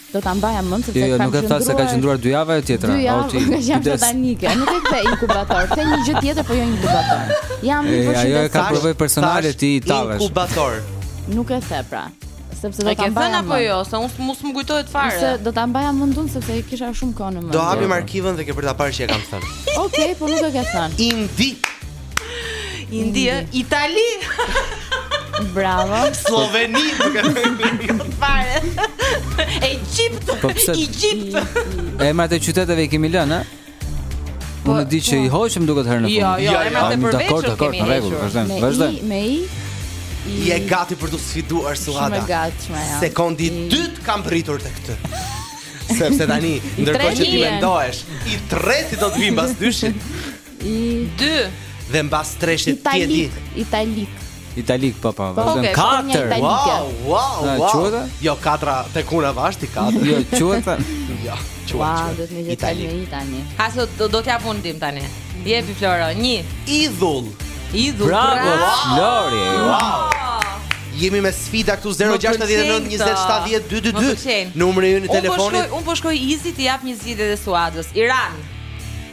Do ta mbaja mend sepse jo, jo, nuk e thash se ka qëndruar dy javë e tjetra. Dy javë që jam satanike, nuk e the inkubator, the një gjë tjetër po jo inkubator. Jam një përshëndetje. Ajo e ka provë personale ti i tallësh. Inkubator. Nuk e the pra sepse do ta mbaja, e ke thënë apo jo, se unë më s'më kujtohet fare. Se do ta mbaja mend unë sepse e kisha shumë kohë në mend. Do hapim arkivën dhe ke për ta parë që e kam thënë. Okej, po nuk e ke thënë. Indi. Indi, Itali. Bravo. Sloveni, nuk e di fare. Egjipt. Po pse? Egjipt. Emrat e qyteteve i kemi lënë, a? Po, Unë di që i po. hoqëm dy-tre herë në fund. Jo, jo, jo, emrat e përveçëm. Dakor, dakor, në rregull, vazhdojmë. Vazhdojmë. Me i Je gati për të sfiduar Suada. Shumë gati, më ja. Sekondi i... dytë ka mbërritur tek ty. Sepse tani, ndërkohë që ti mendohesh, i treti do të vijë mbas dyshit. 2 dhe mbas treshit ti e di. Italik. Italik po po. po Vetëm 4. Wow, wow, wow. Çuata? Jo 4 te kuna vashti 4. Jo çuata. Jo, çuata. Wow, do të më jetë tani tani. Ha sot do të jap fundin tani. Jepi Flori, 1. Idhull. Idhull. Bravo, Flori. Wow. Jemi me sfida këtu 069 2070 222. Numri ynë i telefonit. Unë po shkoj, unë po shkoj Izit i jap një zgjidhje të Suadës. Iran.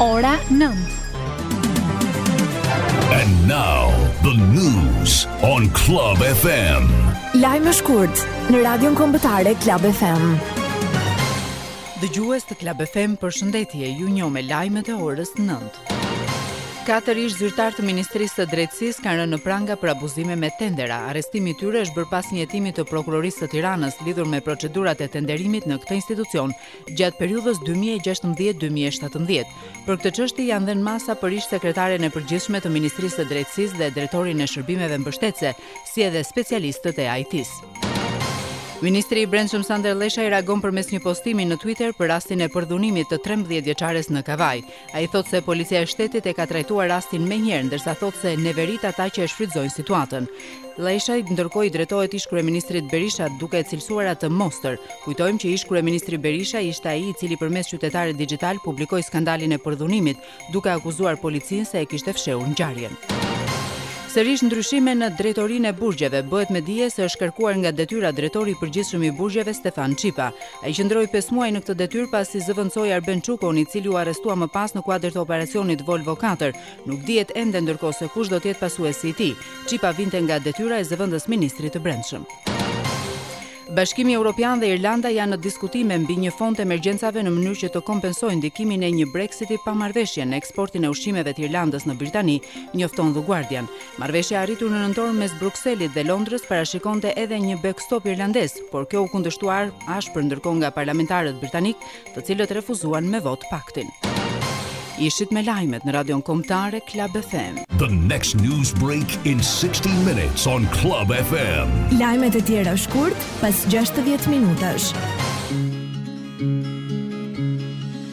Ora 9. And now the news on Club FM. Lajme shkurt në Radion Kombëtare Club FM. Dëgjues të Club FM, përshëndetje. Ju njoh me lajmet e orës 9. Katër ish-zyrtarë të Ministrisë së Drejtësisë kanë rënë në pranga për abuzime me tendera. Arrestimi i tyre është bërë pas një hetimi të Prokurorisë së Tiranës lidhur me procedurat e tenderimit në këtë institucion, gjatë periudhës dy mijë e gjashtëmbëdhjetë dy mijë e shtatëmbëdhjetë. Për këtë çështje janë dhënë masa për ish-sekretaren e përgjithshme të Ministrisë së Drejtësisë dhe drejtorin e Shërbimeve Mbështetëse, si edhe specialistët e IT-së. Ministri i Brendshëm Sandër Lleshaj reagon përmes një postimi në Twitter për rastin e përdhunimit të trembëdhjetë vjeçares në Kavajë. Ai thotë se Policia e Shtetit e ka trajtuar rastin menjëherë, ndërsa thotë se neverit ata që e shfrytëzojnë situatën. Lleshaj ndërkohë i drejtohet ish-kryeministrit Berisha duke e cilësuar atë monstër. Kujtojmë që ish-kryeministri Berisha ishte ai i cili përmes Qytetarit Dixhital publikoi skandalin e përdhunimit, duke akuzuar policinë se e kishte fshehur ngjarjen. Sërish ndryshime në Drejtorinë e Burgjeve, bëhet me dije se është shkarkuar nga detyra Drejtori i Përgjithshëm i Burgjeve Stefan Çipa. Ai qëndroi pesë muaj në këtë detyrë pasi zëvendësoi Arben Çukon, i cili u arrestua më pas në kuadër të operacionit Volvo 4. Nuk dihet ende ndërkohë se kush do të jetë pasuesi i tij. Çipa vinte nga detyra e zëvendës ministrit të Brendshëm. Bashkimi Evropian dhe Irlanda janë në diskutime mbi një fond emergjencave në mënyrë që të kompensojnë ndikimin e një Brexiti pa marrëveshje në eksportin e ushqimeve të Irlandës në Britani, njofton The Guardian. Marrëveshja e arritur në nëntor mes Brukselit dhe Londrës parashikonte edhe një backstop irlandez, por kjo u kundërshtua ashpër ndërkohë nga parlamentarët britanikë, të cilët refuzuan me votë paktin. Ishit me lajmet në Radion Kombëtare Club FM. The next news break in 60 minutes on Club FM. Lajmet e tjera shkurt pas 60 minutash.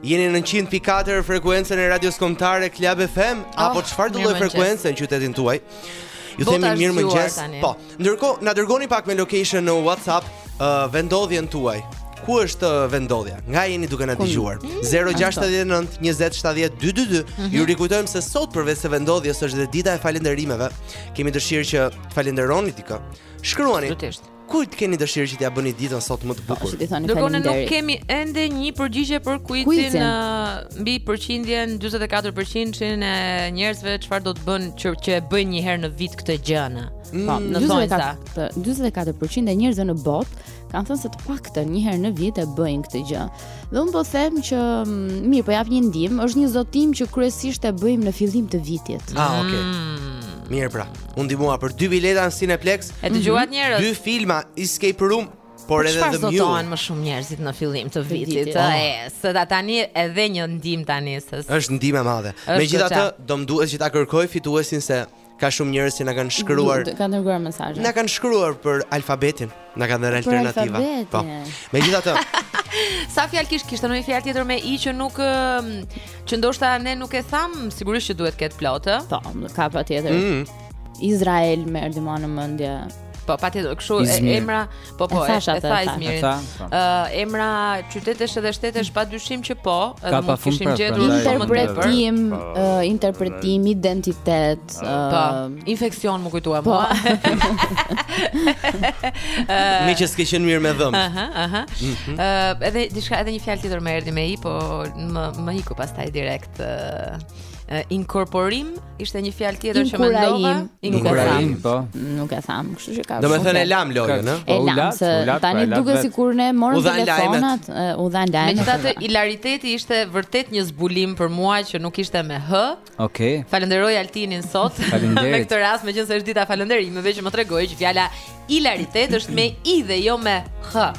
Jeni në 100.4 frekuencën e radios kombëtare Club FM oh, apo çfarëdolloj frekuence në qytetin tuaj? Ju themi mirëmëngjes. Po, ndërkohë na dërgoni pak me location në WhatsApp uh, vendodhjen tuaj. Ku është uh, vendodhja? Nga jeni duke na dëgjuar? 069 20 70 222. Ju rikujtojmë se sot përveç se vendodhjes është dhe dita e falënderimeve. Kemi dëshirë që të falënderoni dikë. Shkruani. Absolutisht. Kujt keni dëshirë që t'ja bëni ditën sot më të po, bukur? Ndërkohë ne nuk kemi ende një përgjigje për kuicin mbi përqindjen 44% e njerëzve çfarë do të bën që që e bëjnë një herë në vit këtë gjë në. Mm, po, në thonë sa 44% e njerëzve në botë kanë thënë se të paktën një herë në vit e bëjnë këtë gjë. Dhe un po them që mm, mirë, po jap një ndihmë, është një zotim që kryesisht e bëjmë në fillim të vitit. Ah, okay. Mm. Mirë pra. Unë ndihmova për dy bileta në Cineplex. E dëgjuat mhm. njerëz? Dy filma Escape Room por po edhe The Mule. Çfarë zotohen më shumë njerëzit në fillim të vitit? Ëh, oh. se ta tani edhe një ndihmë tani se. Është ndihmë e madhe. Megjithatë, do më duhet që ta kërkoj fituesin se Ka shumë njerëz që na kanë shkruar. Kanë dërguar mesazhe. Na kanë shkruar për alfabetin, na kanë dhënë alternativa. Po. Megjithatë, sa fjalë kish kishte ndonjë fjalë tjetër me i që nuk që ndoshta ne nuk e thamë, sigurisht që duhet të ketë plot. Po, ka patjetër. Mm. Izrael më erdhi më në mendje. Po, patjetër, kështu emra Po po, e thashë atë. E thashë. Ë emra qytetesh edhe shtetesh pa dyshim që po, edhe mund të kishim gjetur shumë më tepër. Interpretim, po. interpretim, identitet, po. Po. infeksion më kujtove mua. Po. Meqë s'ke qenë mirë me dhëmb. Aha, aha. Mhm. Ë edhe diçka edhe një fjalë tjetër më erdhi me i, po më më iku pastaj direkt inkorporim Ishte një fjalë tjetër që mendova, inkurajim, po. Nuk e thamë, kështu që ka. Domethënë e lamë lojën, ë? E lamë se tani duket sikur ne morëm telefonat, u dhanë lajmet. Megjithatë, ilariteti ishte vërtet një zbulim për mua që nuk ishte me h. Okej. Falënderoj Altinin sot me këtë rast, meqense është dita e falënderimeve që më tregoi që fjala Ilaritet është me i dhe jo me h.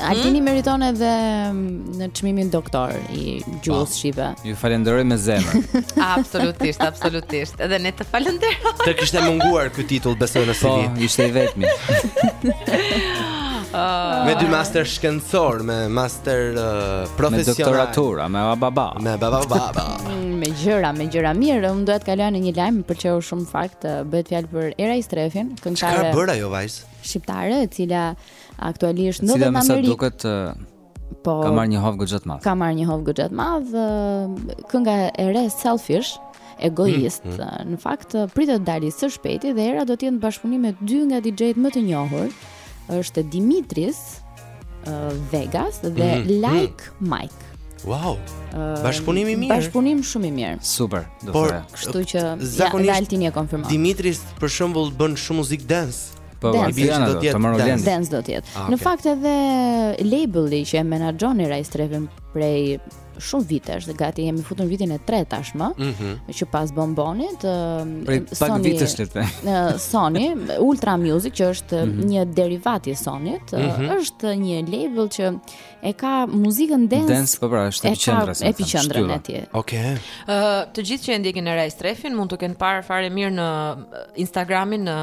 Altini hmm? meriton edhe mm, një çmimin doktor i gjuhës shqipe. Ju falenderoj me zemër. absolutisht, absolutisht. Edhe ne të falenderojmë. Të kishte munguar ky titull besoj në CV. Po, ishte i vetmi. Ah. Me dy master shkencor, me master uh, profesional. Me doktoratura, me baba baba. Me baba baba. Mm, me gjëra, me gjëra mirë, unë duhet të kaloj në një lajm më pëlqeu shumë në fakt. Ë bëhet fjalë për Era Istrefin, këngëtare. Çfarë bëri ajo vajzë? Shqiptare, e cila aktualisht ndodhet në Amerikë. Siç duket po ka marrë një hov goxha të madh. Ka marrë një hov goxha të madh. Kënga e re Selfish, egoist. Mm -hmm. Në fakt pritet të dalë së shpejti dhe Era do të jetë në bashkëpunim me dy nga DJ-t më të njohur. është Dimitris uh, Vegas dhe mm -hmm. Like mm. Mike. Wow. Uh, bashkëpunim i mirë. Bashkëpunim shumë i mirë. Super, do të thoja. Kështu që zakonisht ja, Altini e konfirmon. Dimitris për shembull bën shumë muzikë dance. Po, po dance. do të jetë dance. Dance do të jetë. Ah, okay. Në fakt edhe labeli që e menaxhon Era Istrefin prej shumë vitesh dhe gati jemi futur në vitin e tretë tashmë. Ëh. Mm -hmm. Që pas Bonbonit, prej pak vitesh le të them. Sony Ultra Music që është mm -hmm. një derivat i Sony-t, mm -hmm. është një label që e ka muzikën dance. Dance po pra, është epiqendra. Është epiqendra e tij. Okej. Ëh, okay. të gjithë që e ndjekin Era Istrefin mund të kenë parë fare mirë në Instagramin, në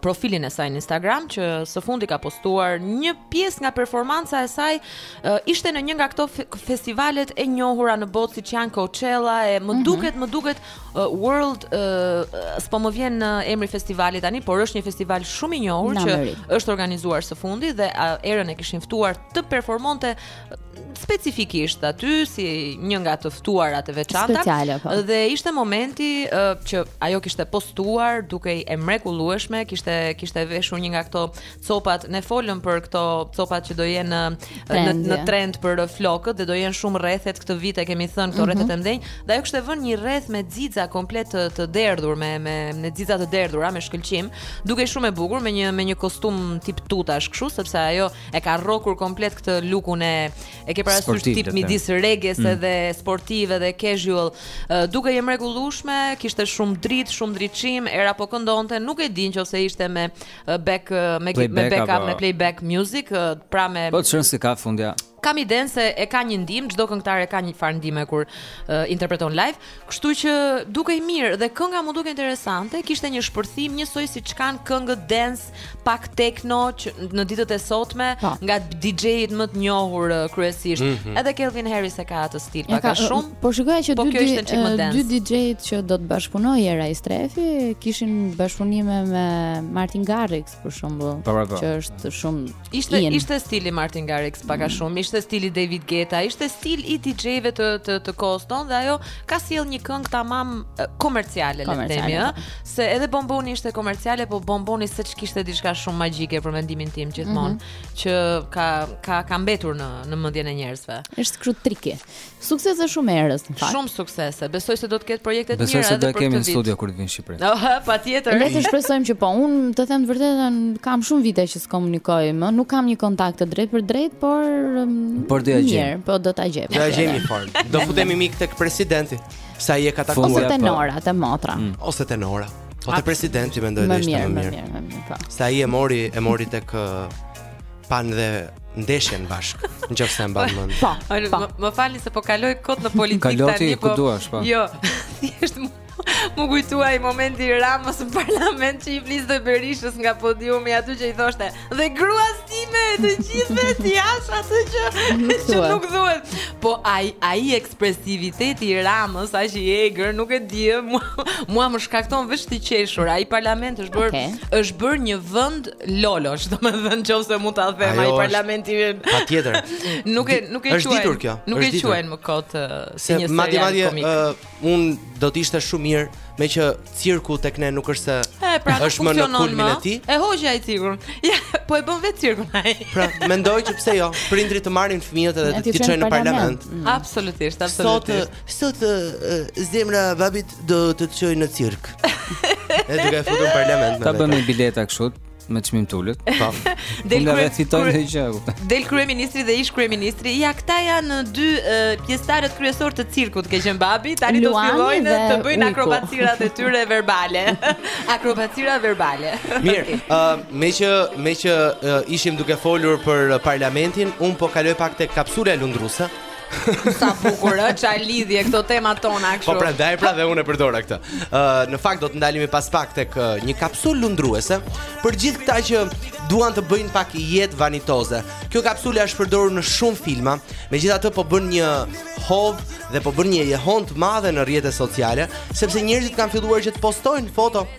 profilin e saj në Instagram që së fundi ka postuar një pjesë nga performanca e saj Uh, ishte në një nga këto festivalet e njohura në botë siç janë Coachella e më mhm. duket, mm -hmm. më duket uh, World uh, s'po më vjen në uh, emri festivali tani, por është një festival shumë i njohur që është organizuar së fundi dhe uh, Erën e kishin ftuar të performonte uh, specifikisht aty si një nga të ftuarat e veçanta Speciale, po. dhe ishte momenti uh, që ajo kishte postuar dukej e mrekullueshme, kishte kishte veshur një nga këto copat, ne folëm për këto copat që do jenë në në trend për flokët dhe do jenë shumë rrethet këtë vit e kemi thënë këto rrethet mm -hmm. e mëdhenj, dhe ajo kishte vënë një rreth me xixa komplet të, të derdhur me me me xixa të derdhura me shkëlqim, dukej shumë e bukur me një me një kostum tip tutash kështu sepse ajo e ka rrokur komplet këtë lukun e e ke parasysh tip midis reges mm. dhe sportive dhe casual, dukej e mrekullueshme, kishte shumë dritë, shumë ndriçim, Era po këndonte, nuk e di nëse ishte me back me play me back up me play back music pra me Po çon si ka fundja. Kam idenë se e ka një ndihmë, çdo këngëtar e ka një farë ndihme kur uh, interpreton live, kështu që dukej mirë dhe kënga m'u duk interesante, kishte një shpërthim njësoj siç kanë këngët dance, pak techno që në ditët e sotme pa. Po. nga DJ-t më të njohur kryesisht. Mm -hmm. Edhe Calvin Harris e ka atë stil pak a shumë. Po shikoja që po dy dy, dy DJ-t që do të bashkëpunojë Era Istrefi kishin bashkëpunime me Martin Garrix për shembull, po, po, po. që është shumë ishte in. ishte stili Martin Garrix pak a mm. shumë, ishte stili David Guetta, ishte stil i DJ-ve të të të kohës dhe ajo ka sjellë një këngë tamam komerciale le të themi, ëh, po. se edhe Bonboni ishte komerciale, po Bonboni seç kishte diçka shumë magjike për mendimin tim gjithmonë, mm -hmm. që ka ka ka mbetur në në mendjen e njerëzve. Është kështu tricky. Suksese shumë Erës në fakt. Shumë suksese. Besoj se do të ketë projekte të mira Besoj se do e kemi në studio kur të vijë në Shqipëri. Oh, patjetër. Le të shpresojmë që po. Unë të them të vërtetën, kam shumë vite që s'komunikoj më, nuk kam një kontakt të drejtpërdrejtë, por um, Por do ia gjejmë. Po do ta gjejmë. Do ia gjejmë një formë. Do futemi mik tek presidenti, se ai e ka takuar. Ose te Nora, te motra. Mm. Ose te Nora. Po te presidenti mendoj se ishte më mirë. Më mirë, më mirë. Po. Se ai e mori, e mori tek uh, pan dhe ndeshjen bashkë, nëse e mban mend. Po, po. po. Më, më falni se po kaloj kot në politikë tani. Kaloti ku po, duash, po. Jo. Thjesht m'u kujtua momenti i Ramës në parlament që i fliste Berishës nga podiumi aty që i thoshte dhe gruas time të gjithëve ti as atë që nuk që nuk duhet. Po ai ai Ekspresiviteti i Ramës aq i egër, nuk e di, mua, mua më shkakton veç të qeshur. Ai parlament është bër okay. është bër një vend lolosh, domethënë qoftë se mund ta them ai parlamentin. Patjetër. nuk e nuk e quajnë. Është ditur kjo. Nuk e quajnë më kot si një serial komik. Madje madje uh, un do të ishte shumë mirë me që cirku tek ne nuk është se e, pra, është më në kulmin e tij. E hoqi ai cirkun. Ja, po e bën vetë cirkun ai. Pra, mendoj që pse jo, prindrit të marrin fëmijët edhe t'i çojnë në parlament. Mm. Absolutisht, absolutisht. Sot sot zemra e babit do të të çojë në cirk. Edhe duke futur në parlament. Ta bënin bileta kështu. me çmim të ulët. Po. Del krye fiton dhe gjë. Del kryeministri dhe ish kryeministri. Ja këta janë dy pjesëtarët kryesor të cirkut, të keqen babi, tani do të fillojnë të bëjnë akrobacirat e tyre verbale. Akrobacira verbale. Mirë, ë me që me që ishim duke folur për parlamentin, un po kaloj pak tek kapsula lundruese. Sa bukur, ë, ça lidhje këto tema tona kështu. Po prandaj pra dhe unë e përdora këtë. Ë në fakt do të ndalemi pas pak tek një kapsulë lundruese për gjithë këta që duan të bëjnë pak jetë vanitoze. Kjo kapsulë është përdorur në shumë filma, megjithatë po bën një hov dhe po bën një jehonë të madhe në rrjetet sociale, sepse njerëzit kanë filluar që të postojnë foto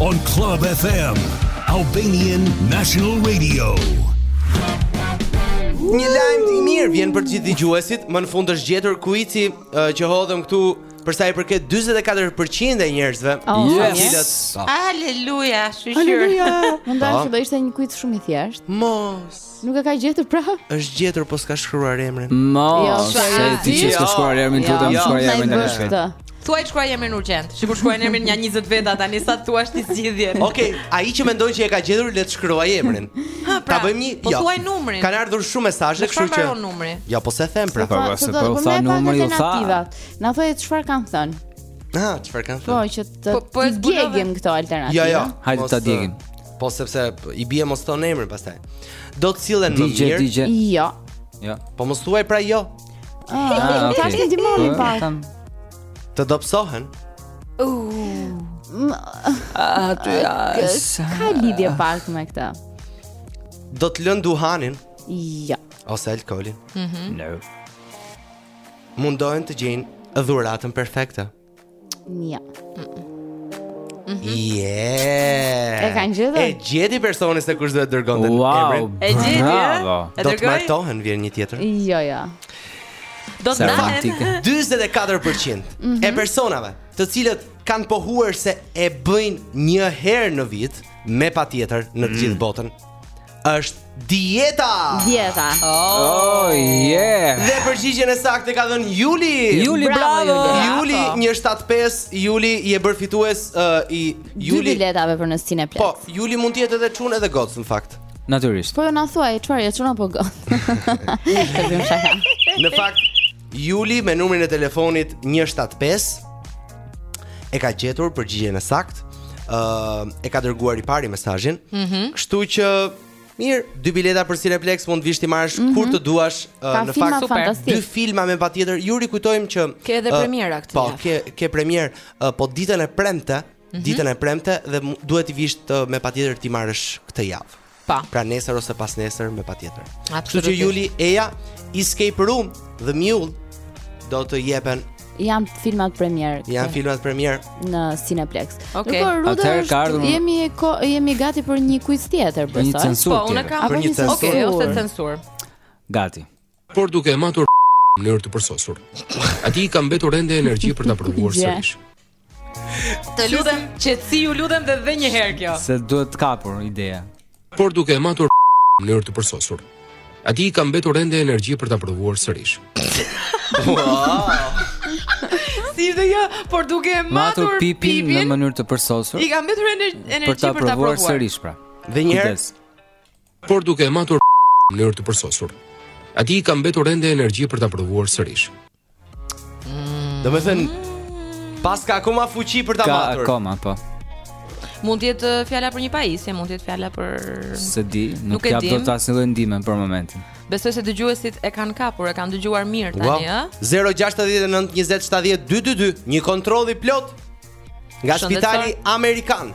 On Club FM, Albanian National Radio. Një lajm i mirë vjen për gjithë dëgjuesit. Më në fund është gjetur kuici uh, që hodhëm këtu për sa i përket 44% e njerëzve. Oh, yes. yes. Aleluja, shqyr. Aleluja. Mendova që do ishte një kuic shumë i thjeshtë. Mos. Nuk e ka gjetur pra? Është gjetur po s'ka shkruar emrin. Mo, jo, se ti që s'ka shkruar emrin, jo, lutem shkruaj emrin në këtë. Thuaj shkruaj emrin urgjent. Sikur shkruajnë emrin nja 20 veta tani sa thua ti zgjidhjen. Okej, ai që mendon që e ka gjetur le të shkruaj emrin. Ha, pra, ta bëjmë një. Po jo. thuaj numrin. Kan ardhur shumë mesazhe, kështu që. Po numri. Jo, po s'e them pra. Po se po, po tha numri u tha. Na thuaj çfarë kanë thënë. Ha, çfarë kanë po, thënë? Po që të po, po djegim këto alternativa. Jo, jo. Hajde ta djegim. Po sepse i bie mos thonë emrin pastaj. Do të sillen më mirë. Digje., Jo. Jo. Po mos thuaj pra jo. Ah, okay. Tash ndihmoni po, pak. Të dobësohen. Uh. Ah, ty as. Ka lidhje pak me këtë. Do të lën duhanin? Jo. Ose alkoolin? Mhm. Mm no. Mundohen të gjejnë dhuratën perfekte. Një. Yeah. E kanë gjetur? E gjeti personi se kush do të dërgonte wow, emrin. E gjeti. Bravo. Do të martohen vjen një tjetër. Jo, jo. Do të dalë 44% e personave, të cilët kanë pohuar se e bëjnë një herë në vit me patjetër në të gjithë mm. botën. është dieta. Dieta. Oh, oh yeah. Dhe përgjigjen e saktë e ka dhënë Juli. Juli bravo. Juli 175, Juli je bërë fitues uh, i Juli. Dy biletave për në Cineplex. Po, Juli mund të jetë edhe çun edhe goc në fakt. Natyrisht. Po jo na thuaj çfarë je çun apo goc. Në fakt Juli me numrin e telefonit 175 e ka gjetur përgjigjen e saktë. Ë uh, e ka dërguar i pari mesazhin. Mm -hmm. Kështu që mirë, dy bileta për Cineplex mund të vish t'i marrësh mm -hmm. kur të duash uh, në fakt super. Dy filma me patjetër. Ju rikujtojmë që ke edhe uh, premiera këtë po, javë. Po, ke ke premierë uh, po ditën e premte, mm -hmm. ditën e premte dhe duhet të vish uh, me patjetër t'i marrësh këtë javë. Pa. Po. Pra nesër ose pasnesër me patjetër. Kështu që Absolutisht. Juli Eja, Escape Room The Mule do të jepen Janë filmat premier. këtu. janë filmat premier. në Cineplex. Okej. Ndërkohë Ruda Atëherë është ka ardhur- jemi ko, jemi gati për një quiz tjetër, Për një besoj. censur Po, unë tjetër. kam Apo Për një një censur. Okej, ose censur. Gati. por duke e matur në mënyrë të përsosur. Atij i ka mbetur ende energji për ta provuar sërish. Të lutem, qetësi ju lutem dhe dhe një herë kjo. Se duhet të kapur idenë. Por duke e matur në mënyrë të përsosur. Atij i ka mbetur ende energji për ta provuar sërish. Si ishte kjo, por duke e matur, Matur pipin në mënyrë të përsosur. I ka mbetur ener- energji për ta provuar sërish pra. Dhe një herë. Kujdes. por duke e matur në mënyrë të përsosur. Atij i ka mbetur ende energji për ta provuar sërish. Domethënë, paska akoma fuqi për ta matur. Ka akoma, po. Mund të jetë uh, fjala për një pajisje, mund të jetë fjala për S'e di, nuk, nuk jap dot asnjë lloj ndihme për momentin. Besoj se dëgjuesit e kanë kapur, e kanë dëgjuar mirë tani, ë? Wow. 069 20 70 222, një kontroll i plotë. Nga spitali Amerikan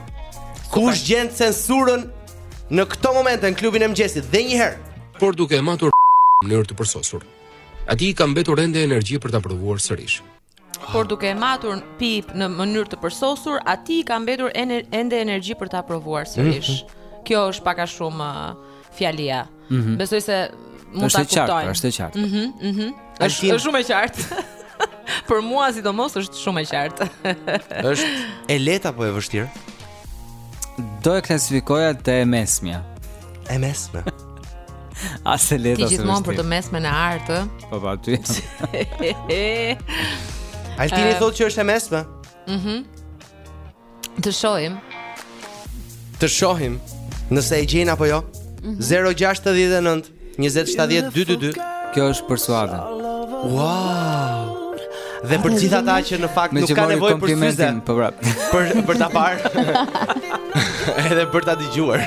Kush gjen censurën Në këto momente në klubin e mëngjesit Dhe një herë Por duke e matur Në mënyrë të përsosur Atij i ka mbetur ende energji për ta provuar sërish Por duke e matur pip në mënyrë të përsosur, atij i ka mbetur ende energji për ta provuar sërish. Mm -hmm. Kjo është pak a shumë uh, fjalia. Mm -hmm. Besoj se mund ta kuptojmë. Është e qartë, është e qartë. Mhm, mm mhm. Mm është shumë e qartë. Për mua sidomos është shumë e qartë. është e lehtë apo e vështirë? Do e klasifikoja te e mesmja. E mesme. A se le të thotë. Ti gjithmonë për të mesmen e artë, ë? Po po aty. Altini thotë që është e mesme. Mhm. Mm Të shohim. Të shohim nëse e gjejnë apo jo. 069 2070 222. Kjo është për Suadën. Wow. Dhe për gjithë ata që në fakt nuk kanë nevojë për syze, po prap. Për për ta parë. Edhe për ta dëgjuar.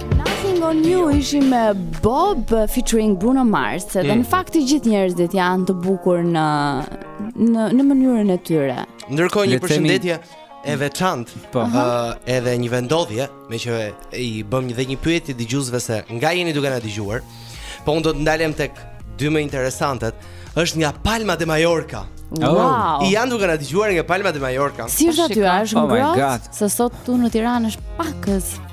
Nothing on you ishim me Bob featuring Bruno Mars mm. dhe në fakt të gjithë njerëzit janë të bukur në në në mënyrën e tyre. Ndërkohë një përshëndetje e veçantë, po, uh, edhe një vendodhje, meqë i bëmë dhe një pyetje dëgjuesve se nga jeni duke na dëgjuar. Po unë do të ndalem tek dy më interesantet, është nga Palma de Mallorca. Oh. Wow. Janë duke na dëgjuar nga Palma de Mallorca. Si është aty, është oh ngrohtë? Se sot tu në Tiranë është pakës.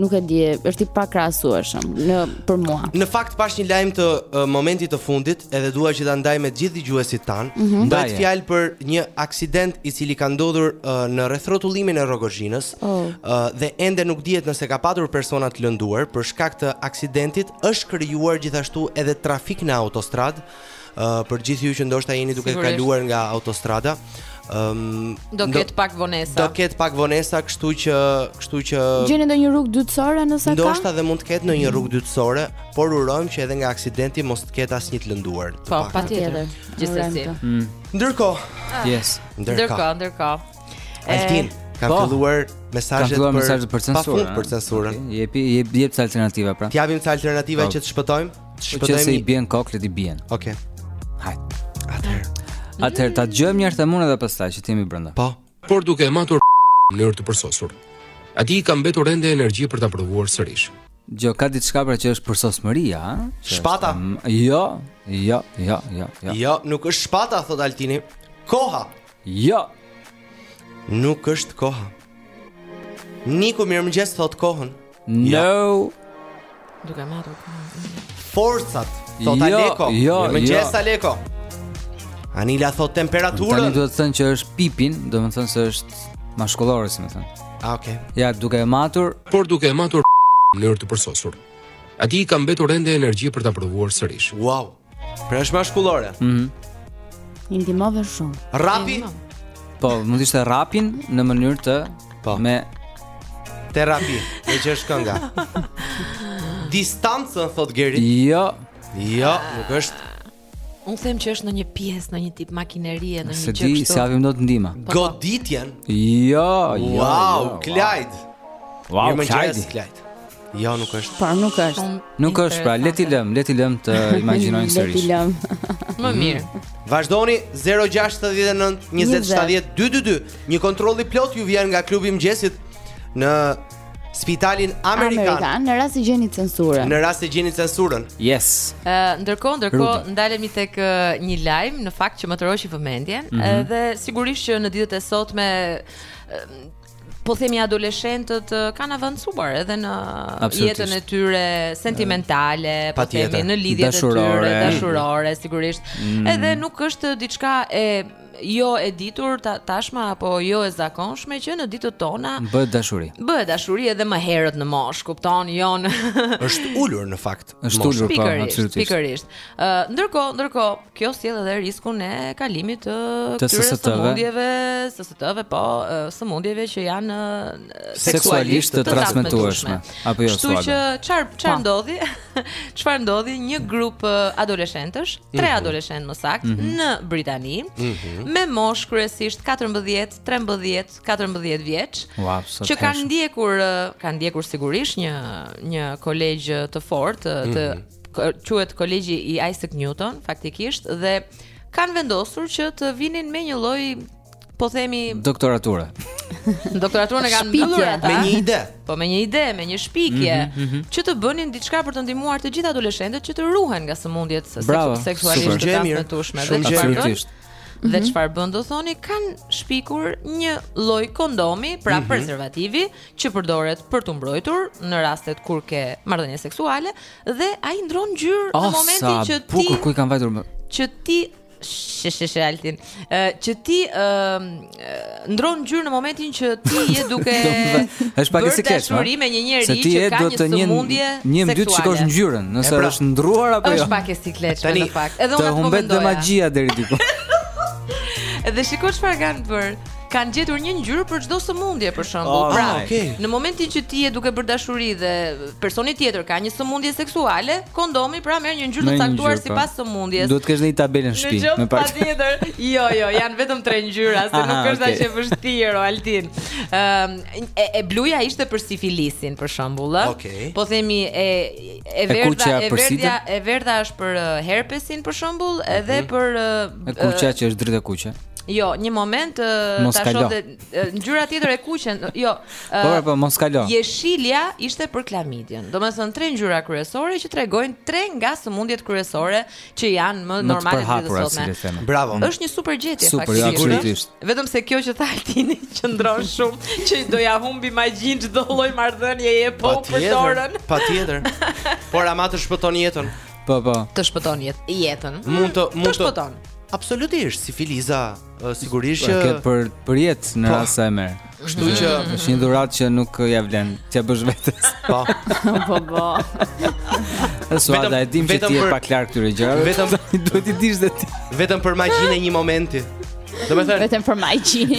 nuk e di, është i pakrahasueshëm për mua. Në fakt pashë një lajm të uh, momentit të fundit, edhe dua që ta ndaj me gjithë dëgjuesit tanë, mm -hmm. bëhet fjalë për një aksident i cili ka ndodhur uh, në rrethrotullimin e Rrogozhinës oh. uh, dhe ende nuk dihet nëse ka patur persona të lënduar për shkak të aksidentit, është krijuar gjithashtu edhe trafik në autostradë. uh, për gjithë ju që ndoshta jeni duke Sigurisht. kaluar nga autostrada. Um, do ketë pak vonesa. Do ketë pak vonesa, kështu që, kështu që Gjeni ndonjë rrugë dytësore nëse ka? Ndoshta dhe mund të ketë ndonjë rrugë dytësore, por urojmë që edhe nga aksidenti mos të ketë asnjë të lënduar. Po, patjetër. Gjithsesi. Mm. Ndërkohë. Ah. Yes. Ndërkohë, ndërkohë. Altin, kanë po. filluar mesazhet për mesazhet për censurën. Për censurën. Jepi jep jep ca alternativa pra. T'japim ca alternativa po. që të shpëtojmë. Që po se i bien koklet i bien. Okej. Okay. Hajt. Atëherë. Atëherë ta dëgjojmë një herë temën edhe pastaj që t'jemi brenda. Po. Por duke e matur në mënyrë të përsosur. Atij i ka mbetur ende energji për ta provuar sërish. Jo, ka diçka pra që është përsosmëria, ha? Shpata. Jo, jo, jo, jo, jo. Jo, nuk është shpata, thotë Altini. Koha. Jo! Nuk është koha. Niku mirëmëngjes thotë kohën. No! Jo. Duke matur kohën. Forcat, thotë jo, Aleko. Jo, jo. Mirëmëngjes jo. Aleko. Anila thotë temperaturën. Tani duhet thënë që është pipin, domethënë se është mashkullore, si më thënë. A, ah, okay. Ja, duke e matur. Por duke e matur në mënyrë të përsosur. Atij i ka mbetur ende energji për ta provuar sërish. Wow. Pra është mashkullore. Mhm. Mm I ndihmove shumë. Rapi? Po, mund të ishte rapin në mënyrë të po. me terapi, e që është kënga. Distancën thot Geri. Jo. Jo, nuk është. Unë them që është në një pjesë, në një tip makinerie, në një gjë kështu. Se di, s'të vim dot në ndihmë. Po, po. Goditjen? Jo, jo. Wow, jo, Klajd. Wow, Klajd. Jo, nuk është. Po, nuk është. Nuk është, pra le t'i lëmë, le t'i lëmë të imagjinojnë sërish. Le t'i lëmë. Më mirë. Vazhdoni 069 20 70 222. Një kontroll i plotë ju vjen nga klubi i mëngjesit në Spitalin Amerikan. Amerikan në rast se gjeni censurën. Në rast se gjeni censurën. Yes. Ë, uh, ndërkohë, ndërkohë ndalemi tek uh, një lajm, në fakt që më tërhoqi vëmendjen, mm -hmm. edhe sigurisht që në ditët e sotme uh, po themi adoleshentët kanë avancuar edhe në jetën e tyre sentimentale, po themi në lidhjet e tyre dashurore, sigurisht. Mm. Edhe nuk është diçka e jo e ditur ta, tashmë apo jo e zakonshme që në ditët tona bëhet dashuri. Bëhet dashuri edhe më herët në moshë, kupton? Jo në Është ulur në fakt. Është ulur pa po, absolutisht. Pikërisht. Ë uh, ndërkohë, ndërkohë, kjo sjell edhe riskun e kalimit të këtyre sëmundjeve, SST-ve, po, uh, sëmundjeve që janë uh, seksualisht të transmetueshme. Apo jo, Kështu që çfarë çfarë po. ndodhi? Çfarë ndodhi? Një grup adoleshentësh, tre mhm. adoleshentë më saktë, mhm. në Britani, mhm. me moshë kryesisht 14, 13, 14 vjeç wow, so që kanë ndjekur kanë ndjekur sigurisht një një kolegj të fortë mm -hmm. që mhm. quhet kolegji i Isaac Newton faktikisht dhe kanë vendosur që të vinin me një lloj po themi doktorature. doktoraturën e kanë mbyllur ata. Me një ide. Po me një ide, me një shpikje mm -hmm, mm -hmm. që të bënin diçka për të ndihmuar të gjithë adoleshentët që të ruhen nga sëmundjet seksualisht të transmetueshme. Shumë mirë. -hmm. dhe mhm. çfarë bënë do thoni kanë shpikur një lloj kondomi, pra mm -hmm. prezervativi që përdoret për t'u mbrojtur në rastet kur ke marrëdhënie seksuale dhe ai ndërron ngjyrë oh, në momentin që ti Bukur ku i ka vajtur mendja që ti Sheshe altin uh, Që ti uh, ndërron ngjyrë në momentin që ti je duke është pak e siklet. Dashuri me një njeri që ka një sëmundje seksuale. Domethënë duhet të shikosh ngjyrën, nëse pra, është ndërruar apo jo. Është pak e sikletshme në fakt. Edhe unë po mendoj. Të humbet dhe magjia deri diku. Edhe shiko çfarë kanë bërë. Kanë gjetur një ngjyrë për çdo sëmundje për shembull. Oh, pra, okay. në momentin që ti je duke bërë dashuri dhe personi tjetër ka një sëmundje seksuale, kondomi pra merr një ngjyrë të caktuar po. sipas sëmundjes. Duhet të kesh një tabelë në shtëpi, në shtëpi. Patjetër. Jo, jo, janë vetëm tre ngjyra, se nuk është aq e vështirë o Altin. Ëm ehm, e, e bluja ishte për sifilisin për shembull, ë. Okay. Po themi e e verdha, e, e verdha, e verdha është për herpesin për shembull, edhe mhm. për e kuqja që është drita kuqe. Jo, një moment ta shoh ngjyra tjetër e kuqe, jo. Po, po, po mos kalo. Jeshilja ishte për klamidian. Domethënë tre ngjyra kryesore që tregojnë tre nga sëmundjet kryesore që janë më normale në ditën e sotme. Bravo. Është një super gjetje super, jo, faktikisht. Ja, Vetëm se kjo që tha Altini qëndron shumë që do ia humbi magjinë çdo lloj marrëdhënie e po përdore. Patjetër. Por ama të shpëton jetën. Po po. Të shpëton jetën. Mund të mund të shpëtojë. Absolutisht, sifilizi. Sigurisht që e ke për për jetë në po. rast se e merr. Kështu që është një dhuratë që nuk ia vlen, t'ia bësh vetes. Po. Po po. Suada e dimë që ti je e paqartë këtyre gjërave. Vetëm duhet t'i dish dhe ti. Vetëm për magjinë e një momenti. Do të thënë vetëm për magjinë.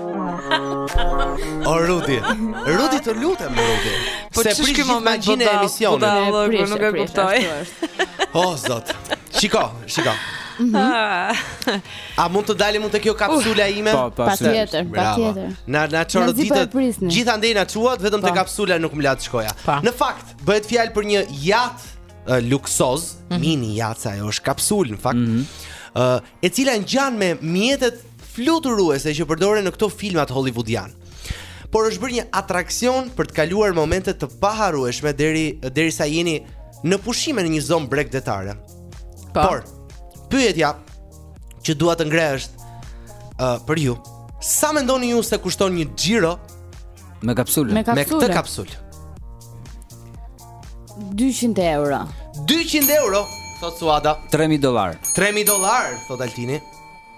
O Rudi, Rudi të lutem Rudi. Po se prish gjithë magjinë e emisionit. Po prish, nuk e kuptoj. O zot. Shiko, shiko. Mhm. Ah. A mund të dalim mund të kjo kapsula uh, ime? Po, po, patjetër, patjetër. Na na çorë ditë. Gjithandej na çuat vetëm te po. kapsula nuk më latë të shkoja. Po. Në fakt, bëhet fjalë për një jat luksoz, mhm. mini jat sa ajo është kapsul në fakt. Mhm. Ë, e cila ngjan me mjetet fluturuese që përdoren në këto filmat hollywoodian por është bërë një atraksion për të kaluar momente të paharrueshme deri derisa jeni në pushime në një zonë bregdetare. Po. Por pyetja që dua të ngre është uh, për ju. Sa mendoni ju se kushton një xhiro me kapsulën? Me, me këtë kapsulë. 200 euro. 200 euro, thotë Suada. 3000 dollar. 3000 dollar, thotë Altini.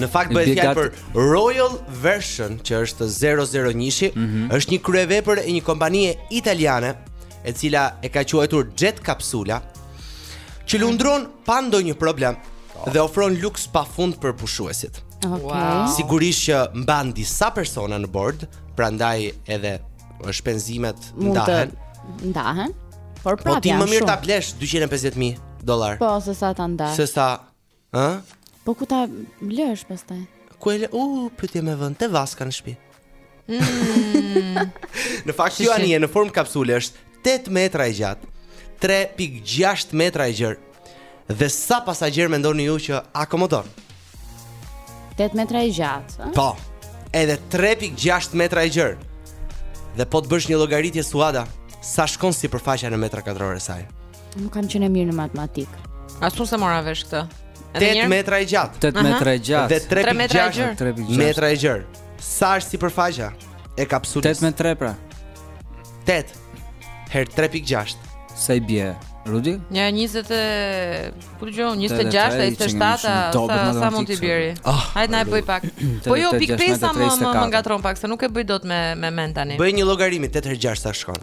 Në fakt bëhet fjalë për Royal Version, që është 001-shi, mm -hmm. është një kryevepër e një kompanie italiane, e cila e ka quajtur Jet Capsula, që lundron pa ndonjë problem dhe ofron luks pafund për pushuesit. Okay. Wow. Sigurisht që mban disa persona në bord, prandaj edhe shpenzimet ndahen. Ndahen. Por prapë. Po ti më mirë ta blesh 250.000 dollar. Po, se sa ta ndash. Se sa Ë? Po ku ta lësh pastaj? Ku e lë? U, uh, pyetje me vend te vaska në shtëpi. Mm. në fakt kjo anije në formë kapsule është 8 metra e gjatë, 3.6 metra e gjerë. Dhe sa pasagjerë mendoni ju që akomodon? 8 metra e gjatë, ëh? Po. Edhe 3.6 metra e gjerë. Dhe po të bësh një llogaritje Suada, sa shkon sipërfaqja në metra katrorë e saj? Nuk kam qenë mirë në matematik. Ashtu s'e mora vesh këtë. 8 metra e gjatë. 8 metra e gjatë. Dhe 3 metra e gjerë. 3 metra e gjerë. Sa është sipërfaqja e kapsulës? 8 metra pra. 8 herë 3.6. Sa i bie? Rudi? Ja 20 e kusur gjë 26 e 27 sa sa mund të bëjë. Ah, Hajt na e bëj pak. Po jo pik 5 sa më më ngatron pak se nuk e bëj dot me me mend tani. Bëj një llogari 8 herë 6 sa shkon.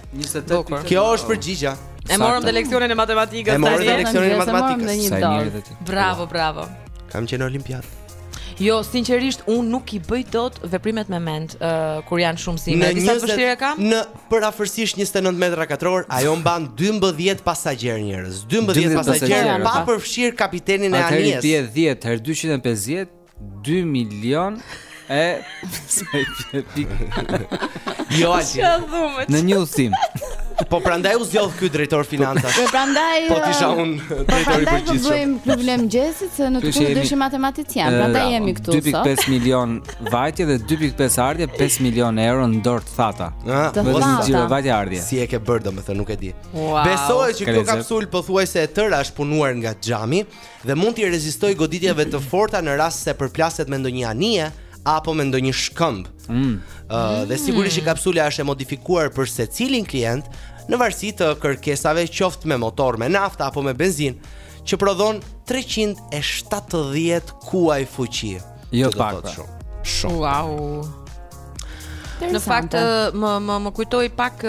28.8. Kjo është përgjigja. E morëm dhe leksionin e matematikës. E morëm dhe leksionin e matematikës. Sa mirë edhe ti. Bravo, bravo. Kam qenë olimpiad. Jo, sinqerisht un nuk i bëj dot veprimet me mend, uh, kur janë shumë si me presje vështirë e kam. Në përafërsisht 29 metra katror, ajo mban 12 pasagjerë njerëz. 12, 12 pasagjerë pa përfshir kapitenin e anijes. Atëherë ti e 10 herë 250 2 milion e Jo Altin. Çfarë Në një udhtim. Po prandaj u zgjodh ky drejtor financa. Po prandaj Po ti, se unë po drejtori i përgjithshëm. Po bëjmë klubin e mëngjesit se në të kundërt do ishim matematicienë, prandaj jemi këtu sot. 2.5 milion vajtje dhe 2.5 ardhje, 5 milion euro në dorë të thata. Ah, të thata. Vetëm zgjidhje vajtje ardhje. Si e ke bër domethënë, nuk e di. Besohet që kjo kapsul pothuajse e tëra është punuar nga xhami. dhe mund t'i rezistojë goditjeve të forta në rast se përplaset me ndonjë anije apo me ndonjë shkëmb. Mm. Uh, dhe sigurisht që kapsula është e modifikuar për secilin klient në varësi të kërkesave qoftë me motor me naftë apo me benzinë që prodhon 370 kuaj fuqi. Jo pak. Shumë. Wow. Në fakt më më më kujtoi pak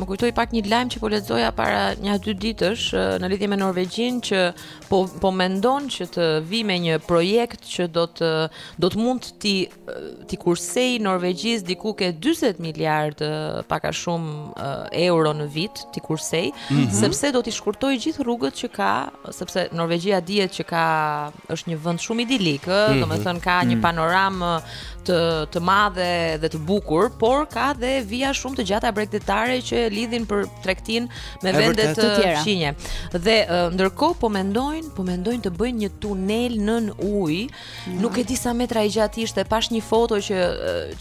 më kujtoi pak një lajm që po lexoja para një dy ditësh në lidhje me Norvegjinë që po po mendon që të vijë me një projekt që do të do të mund t'i t'i kursejë Norvegjisë diku te 40 miliard pak a shumë euro në vit t'i kursejë mm -hmm. sepse do të shkurtojë gjithë rrugët që ka sepse Norvegjia dihet që ka është një vend shumë idilik, ë, mm -hmm. domethënë ka një mhm. panoramë të të madhe dhe të bukur, por ka dhe vija shumë të gjata bregdetare që e lidhin për tregtinë me vendet fqinje. Dhe ndërkohë po mendojnë, po mendojnë të bëjnë një tunel nën ujë, ja. nuk e di sa metra i gjatë ishte, pashë një foto që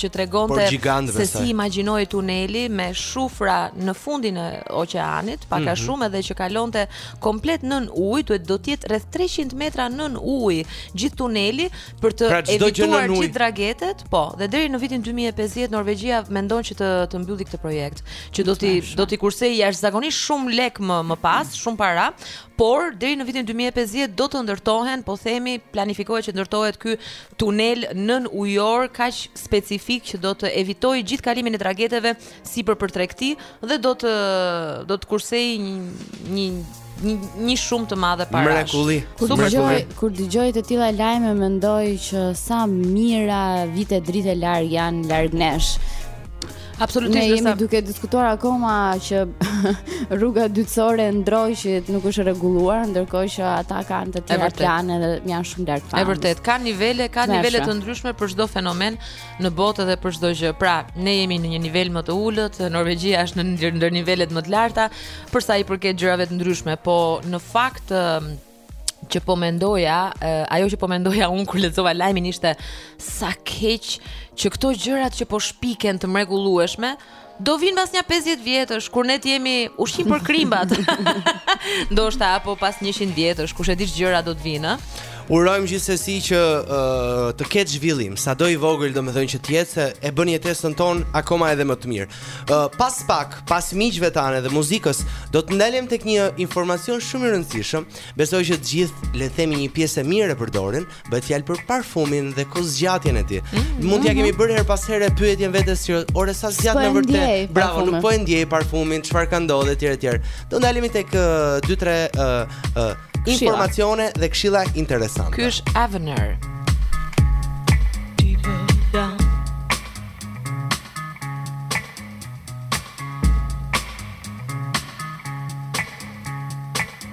që tregonte se si imagjinohej tuneli me shufra në fundin e oqeanit, pak a mm -hmm. shumë edhe që kalonte komplet nën ujë, duhet do të jetë rreth 300 metra nën ujë gjithë tuneli për të pra, evituar gjithë tragetet, po, dhe deri në vitin 2050 Norvegjia mendon që të të mbyllë këtë projekt, që do t'i do t'i kursejë jashtëzakonisht shumë lek më më pas, shumë para, por deri në vitin 2050 do të ndërtohen, po themi, planifikohet që të ndërtohet ky tunel nënujor kaq specifik që do të evitojë gjithë kalimin e trageteve sipër për tregti dhe do të do të kursejë një një një një shumë të madhe para. Mrekulli. Kur dëgjoj kur dëgjoj të tilla lajme mendoj që sa mijëra vite drite larg janë larg nesh. Absolutisht. Ne jemi duke diskutuar akoma që rruga dytësore e Ndroqit nuk është rregulluar, ndërkohë që ata kanë të tjera plane dhe janë shumë larg. Është vërtet, ka nivele, ka nivele të ndryshme për çdo fenomen. në botë dhe për çdo gjë. Pra, ne jemi në një nivel më të ulët, Norvegjia është në ndër nivelet më të larta për sa i përket gjërave të ndryshme, po në fakt që po mendoja, ajo që po mendoja unë kur lexova lajmin ishte sa keq që këto gjërat që po shpiken të mrekullueshme, ë Do vijnë pas nja pesëdhjetë vjetësh kur ne të jemi ushqim për krimbat. Ndoshta apo pas njëqind vjetësh, kush e di ç'gjëra do të vijnë, ë? Urojmë gjithsesi që uh, të ketë zhvillim, sado i vogël domethënë që të jetë, se e bën jetesën tonë akoma edhe më të mirë. Uh, pas pak, pas miqve tanë dhe muzikës, do të ndalem tek një informacion shumë i rëndësishëm, besoj që të gjithë le themi një pjesë e mirë e përdorin, Bëhet fjalë për parfumin dhe kohëzgjatjen e tij. Mm, Mund mm-hmm. t'ia kemi bërë herë pas here pyetjen vetes që ore sa zgjat në vërtet. Bravo, nuk po e ndjej parfumin, çfarë ka ndodhur etj etj. Do ndalemi tek 2-3 uh, uh, informacione dhe këshilla interesante. Ky është Avener.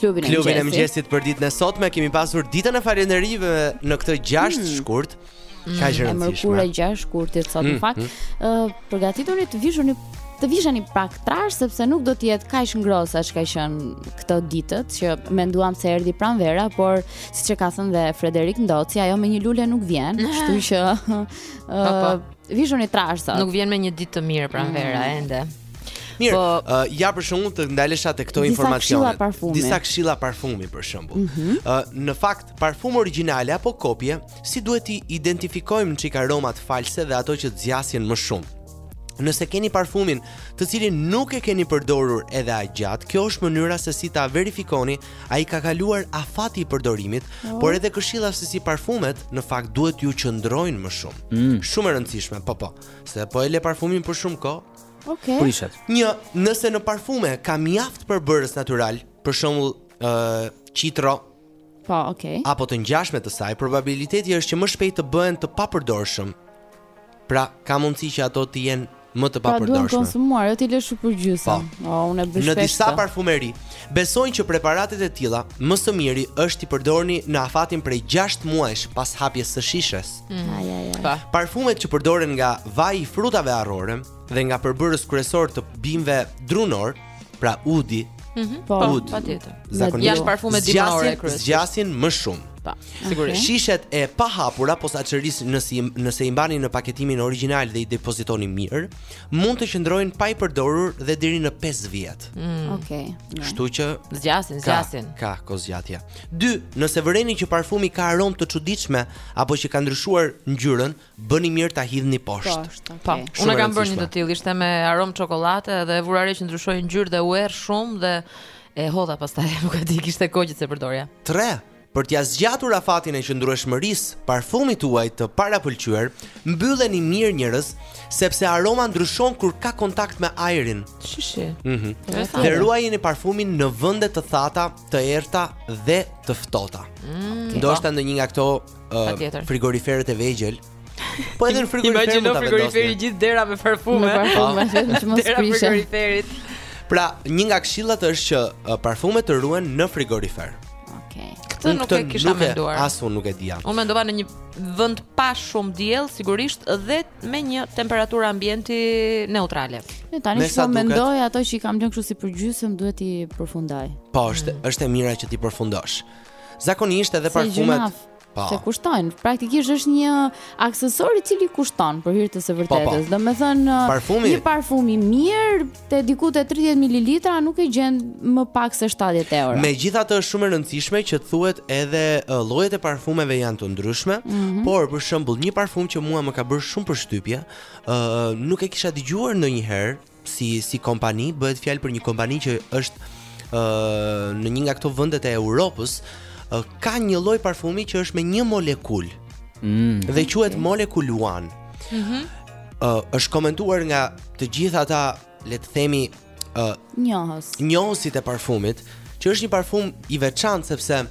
klubin e mëngjesit. Klubin e mëngjesit për ditën e sotme kemi pasur ditën e falënderimeve në këtë 6 mm. shkurt. Mm. Ka gjë rëndësishme. E mërkura 6 shkurtit sot në mm, fakt. Mm. Uh, përgatituni të vishuni të visheni pak trashë sepse nuk do të jetë kaq ngrohtë sa ç'ka qenë këto ditët që menduam se erdhi pranvera, por siç e ka thënë dhe Frederik Ndoci, ajo me një lule nuk vjen, kështu që uh, vishuni trashë sot. Nuk vjen me një ditë të mirë pranvera mm. ende. Mirë, po, uh, ja për shembull të ndalesha te këto informacione. Disa këshilla parfumi për shembull. Mm -hmm. uh, në fakt, parfum origjinale apo kopje, si duhet t'i identifikojmë një çik aromat false dhe ato që zgjasin më shumë. Nëse keni parfumin të cilin nuk e keni përdorur edhe aq gjatë, kjo është mënyra se si ta verifikoni a i ka kaluar afati i përdorimit, oh. por edhe këshilla se si parfumet në fakt duhet t'ju qëndrojnë më shumë. Mm. Shumë e rëndësishme, po po, se po e le parfumin për shumë kohë, Okej. Prishet. Një, nëse në parfume ka mjaft përbërës natyral, për shembull, ë qitro Po, okej. apo të ngjashme të saj, probabiliteti është që më shpejt të bëhen të papërdorshëm. Pra, ka mundësi që ato të jenë më të Pra duhen papërdorshme. konsumuar, jo t'i lësh përgjysëm. O, unë e bëj Po. Në shpesh. disa këtë. parfumeri besojnë që preparatet e tilla më së miri është t'i përdorni në afatin prej 6 muajsh pas hapjes së shishes. Mm. Ai ai. Pa. Parfumet që përdoren nga vaji i frutave arrore dhe nga përbërës kryesor të bimëve drunor, pra udi, mm -hmm. po, po patjetër. Zakonisht janë parfume dimore kryesisht. Zgjasin më shumë. Pa, sigurisht. Okay. Shishet e pahapura posaçërisht nëse i mbani në paketimin origjinal dhe i depozitoni mirë, mund të qëndrojnë pa i përdorur dhe deri në 5 vjet. Mm. Okej. Okay. Kështu që zgjasin, zgjasin. Ka, ka kohëzgjatje. Dy, Nëse vëreni që parfumi ka aromë të çuditshme apo që ka ndryshuar ngjyrën, bëni mirë ta hidhni poshtë. Poshtë. Po, okay. Po, unë kam bërë një të tillë, ishte me aromë çokollate dhe e vura re që ndryshoi ngjyrë dhe u err shumë dhe e hodha pastaj, nuk e di, kishte kohë që s'e përdorja. Tre, Për t'ia zgjatur afatin e qëndrueshmërisë parfumit tuaj të parapëlqyer, mbylleni mirë njerëz sepse aroma ndryshon kur ka kontakt me ajrin. Shishen. Mhm. Mm dhe ruajeni parfumin në vende të thata të errta dhe të ftohta. Mm, Ndoshta në një nga këto uh, frigoriferët e vegjël. Po edhe në frigorifer mund ta vendosni. Frigoriferi gjithë dera me parfume. Me parfume, vetëm që mos prishen. Frigoriferit. Pra, një nga këshillat është që uh, parfumet të ruhen në frigorifer. Okej. Okay. Këtë nuk e kisha menduar. As unë nuk e dija. Unë mendova në një vend pa shumë diell, sigurisht, dhe me një temperaturë ambienti neutrale. Ne tani Mesa po duket... mendoj ato që i kam lënë kështu si përgjysëm duhet t'i përfundoj. Po, është mm. është e mira që t'i përfundosh. Zakonisht edhe parfumet Po. Se kushtojnë. Praktikisht është një aksesor i cili kushton për hir të së po, po. vërtetës. Domethënë, një parfum i mirë te diku te 30 mililitra nuk e gjen më pak se 70 euro. Megjithatë është shumë e rëndësishme që të thuhet edhe llojet e parfumeve janë të ndryshme, mm -hmm. por për shembull një parfum që mua më ka bërë shumë përshtypje, ë uh, nuk e kisha dëgjuar ndonjëherë si si kompani, bëhet fjalë për një kompani që është ë uh, në një nga këto vendet e Europës, uh, ka një lloj parfumi që është me një molekulë. Mm -hmm. Dhe quhet molekul 1. Mhm. Mm uh, është komentuar nga të gjithë ata, le të themi, ë uh, njohës. Njohësit e parfumit, që është një parfum i veçantë sepse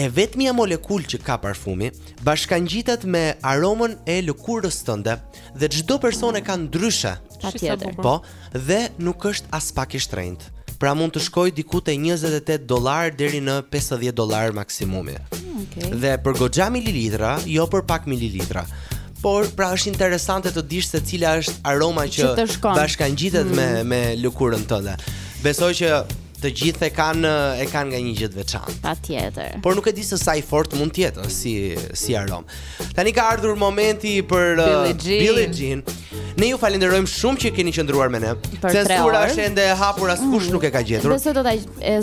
e vetmja molekul që ka parfumi bashkangjitet me aromën e lëkurës tënde dhe çdo person e ka ndryshe. Patjetër. Po, Dhe nuk është aspak i shtrenjtë. Pra mund të shkojë diku te njëzet e tetë dollarë deri në pesëdhjetë dollarë maksimumi. Okej. Dhe për goxha mililitra, jo për pak mililitra. Por pra është interesante të dish se cila është aroma që, Që të shkon. bashkangjitet me me lëkurën tënde. Besoj që të gjithë e kanë e kanë nga një gjë të veçantë. Patjetër. Por nuk e di se sa i fort mund të jetë ë, si si aromë. Tani ka ardhur momenti për ë, Billie Jean. Billie Jean. Ne ju falënderojmë shumë që keni qëndruar me ne. Censura është ende e hapur askush mm. nuk e ka gjetur. Besoj do ta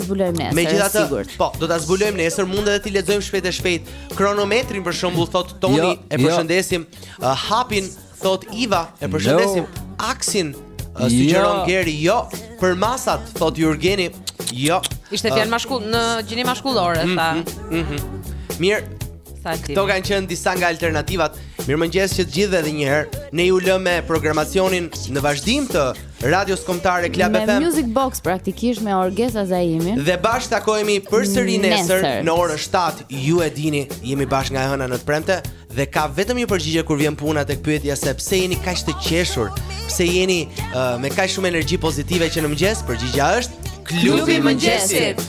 zbulojmë nesër. Megjithatë, sigurt. Po, do ta zbulojmë nesër, mund edhe t'i lexojmë shpejt e shpejt kronometrin për shembull thotë Toni, jo, e jo. përshëndesim. Uh, hapin thotë Iva, e përshëndesim. No. Aksin uh, sugjeron jo. Geri, jo. Për masat thotë Jurgeni, jo. Ishte fjalë uh, mashkull në gjininë mashkullore, mm -hmm, tha. Mm -hmm. Mirë, Këto kanë qenë disa nga alternativat. Mirëmëngjes që të gjithëve edhe një herë. Ne ju lëmë me programacionin në vazhdim të Radios Kombëtare Club FM. Me Music Box praktikisht me Orgesa Zaimin. Dhe bashkë takohemi përsëri nesër në orën 7. Ju e dini, jemi bashkë nga e hëna në të premte dhe ka vetëm një përgjigje kur vjen puna tek pyetja se pse jeni kaq të qeshur, pse jeni uh, me kaq shumë energji pozitive që në mëngjes, përgjigja është klubi i mëngjesit.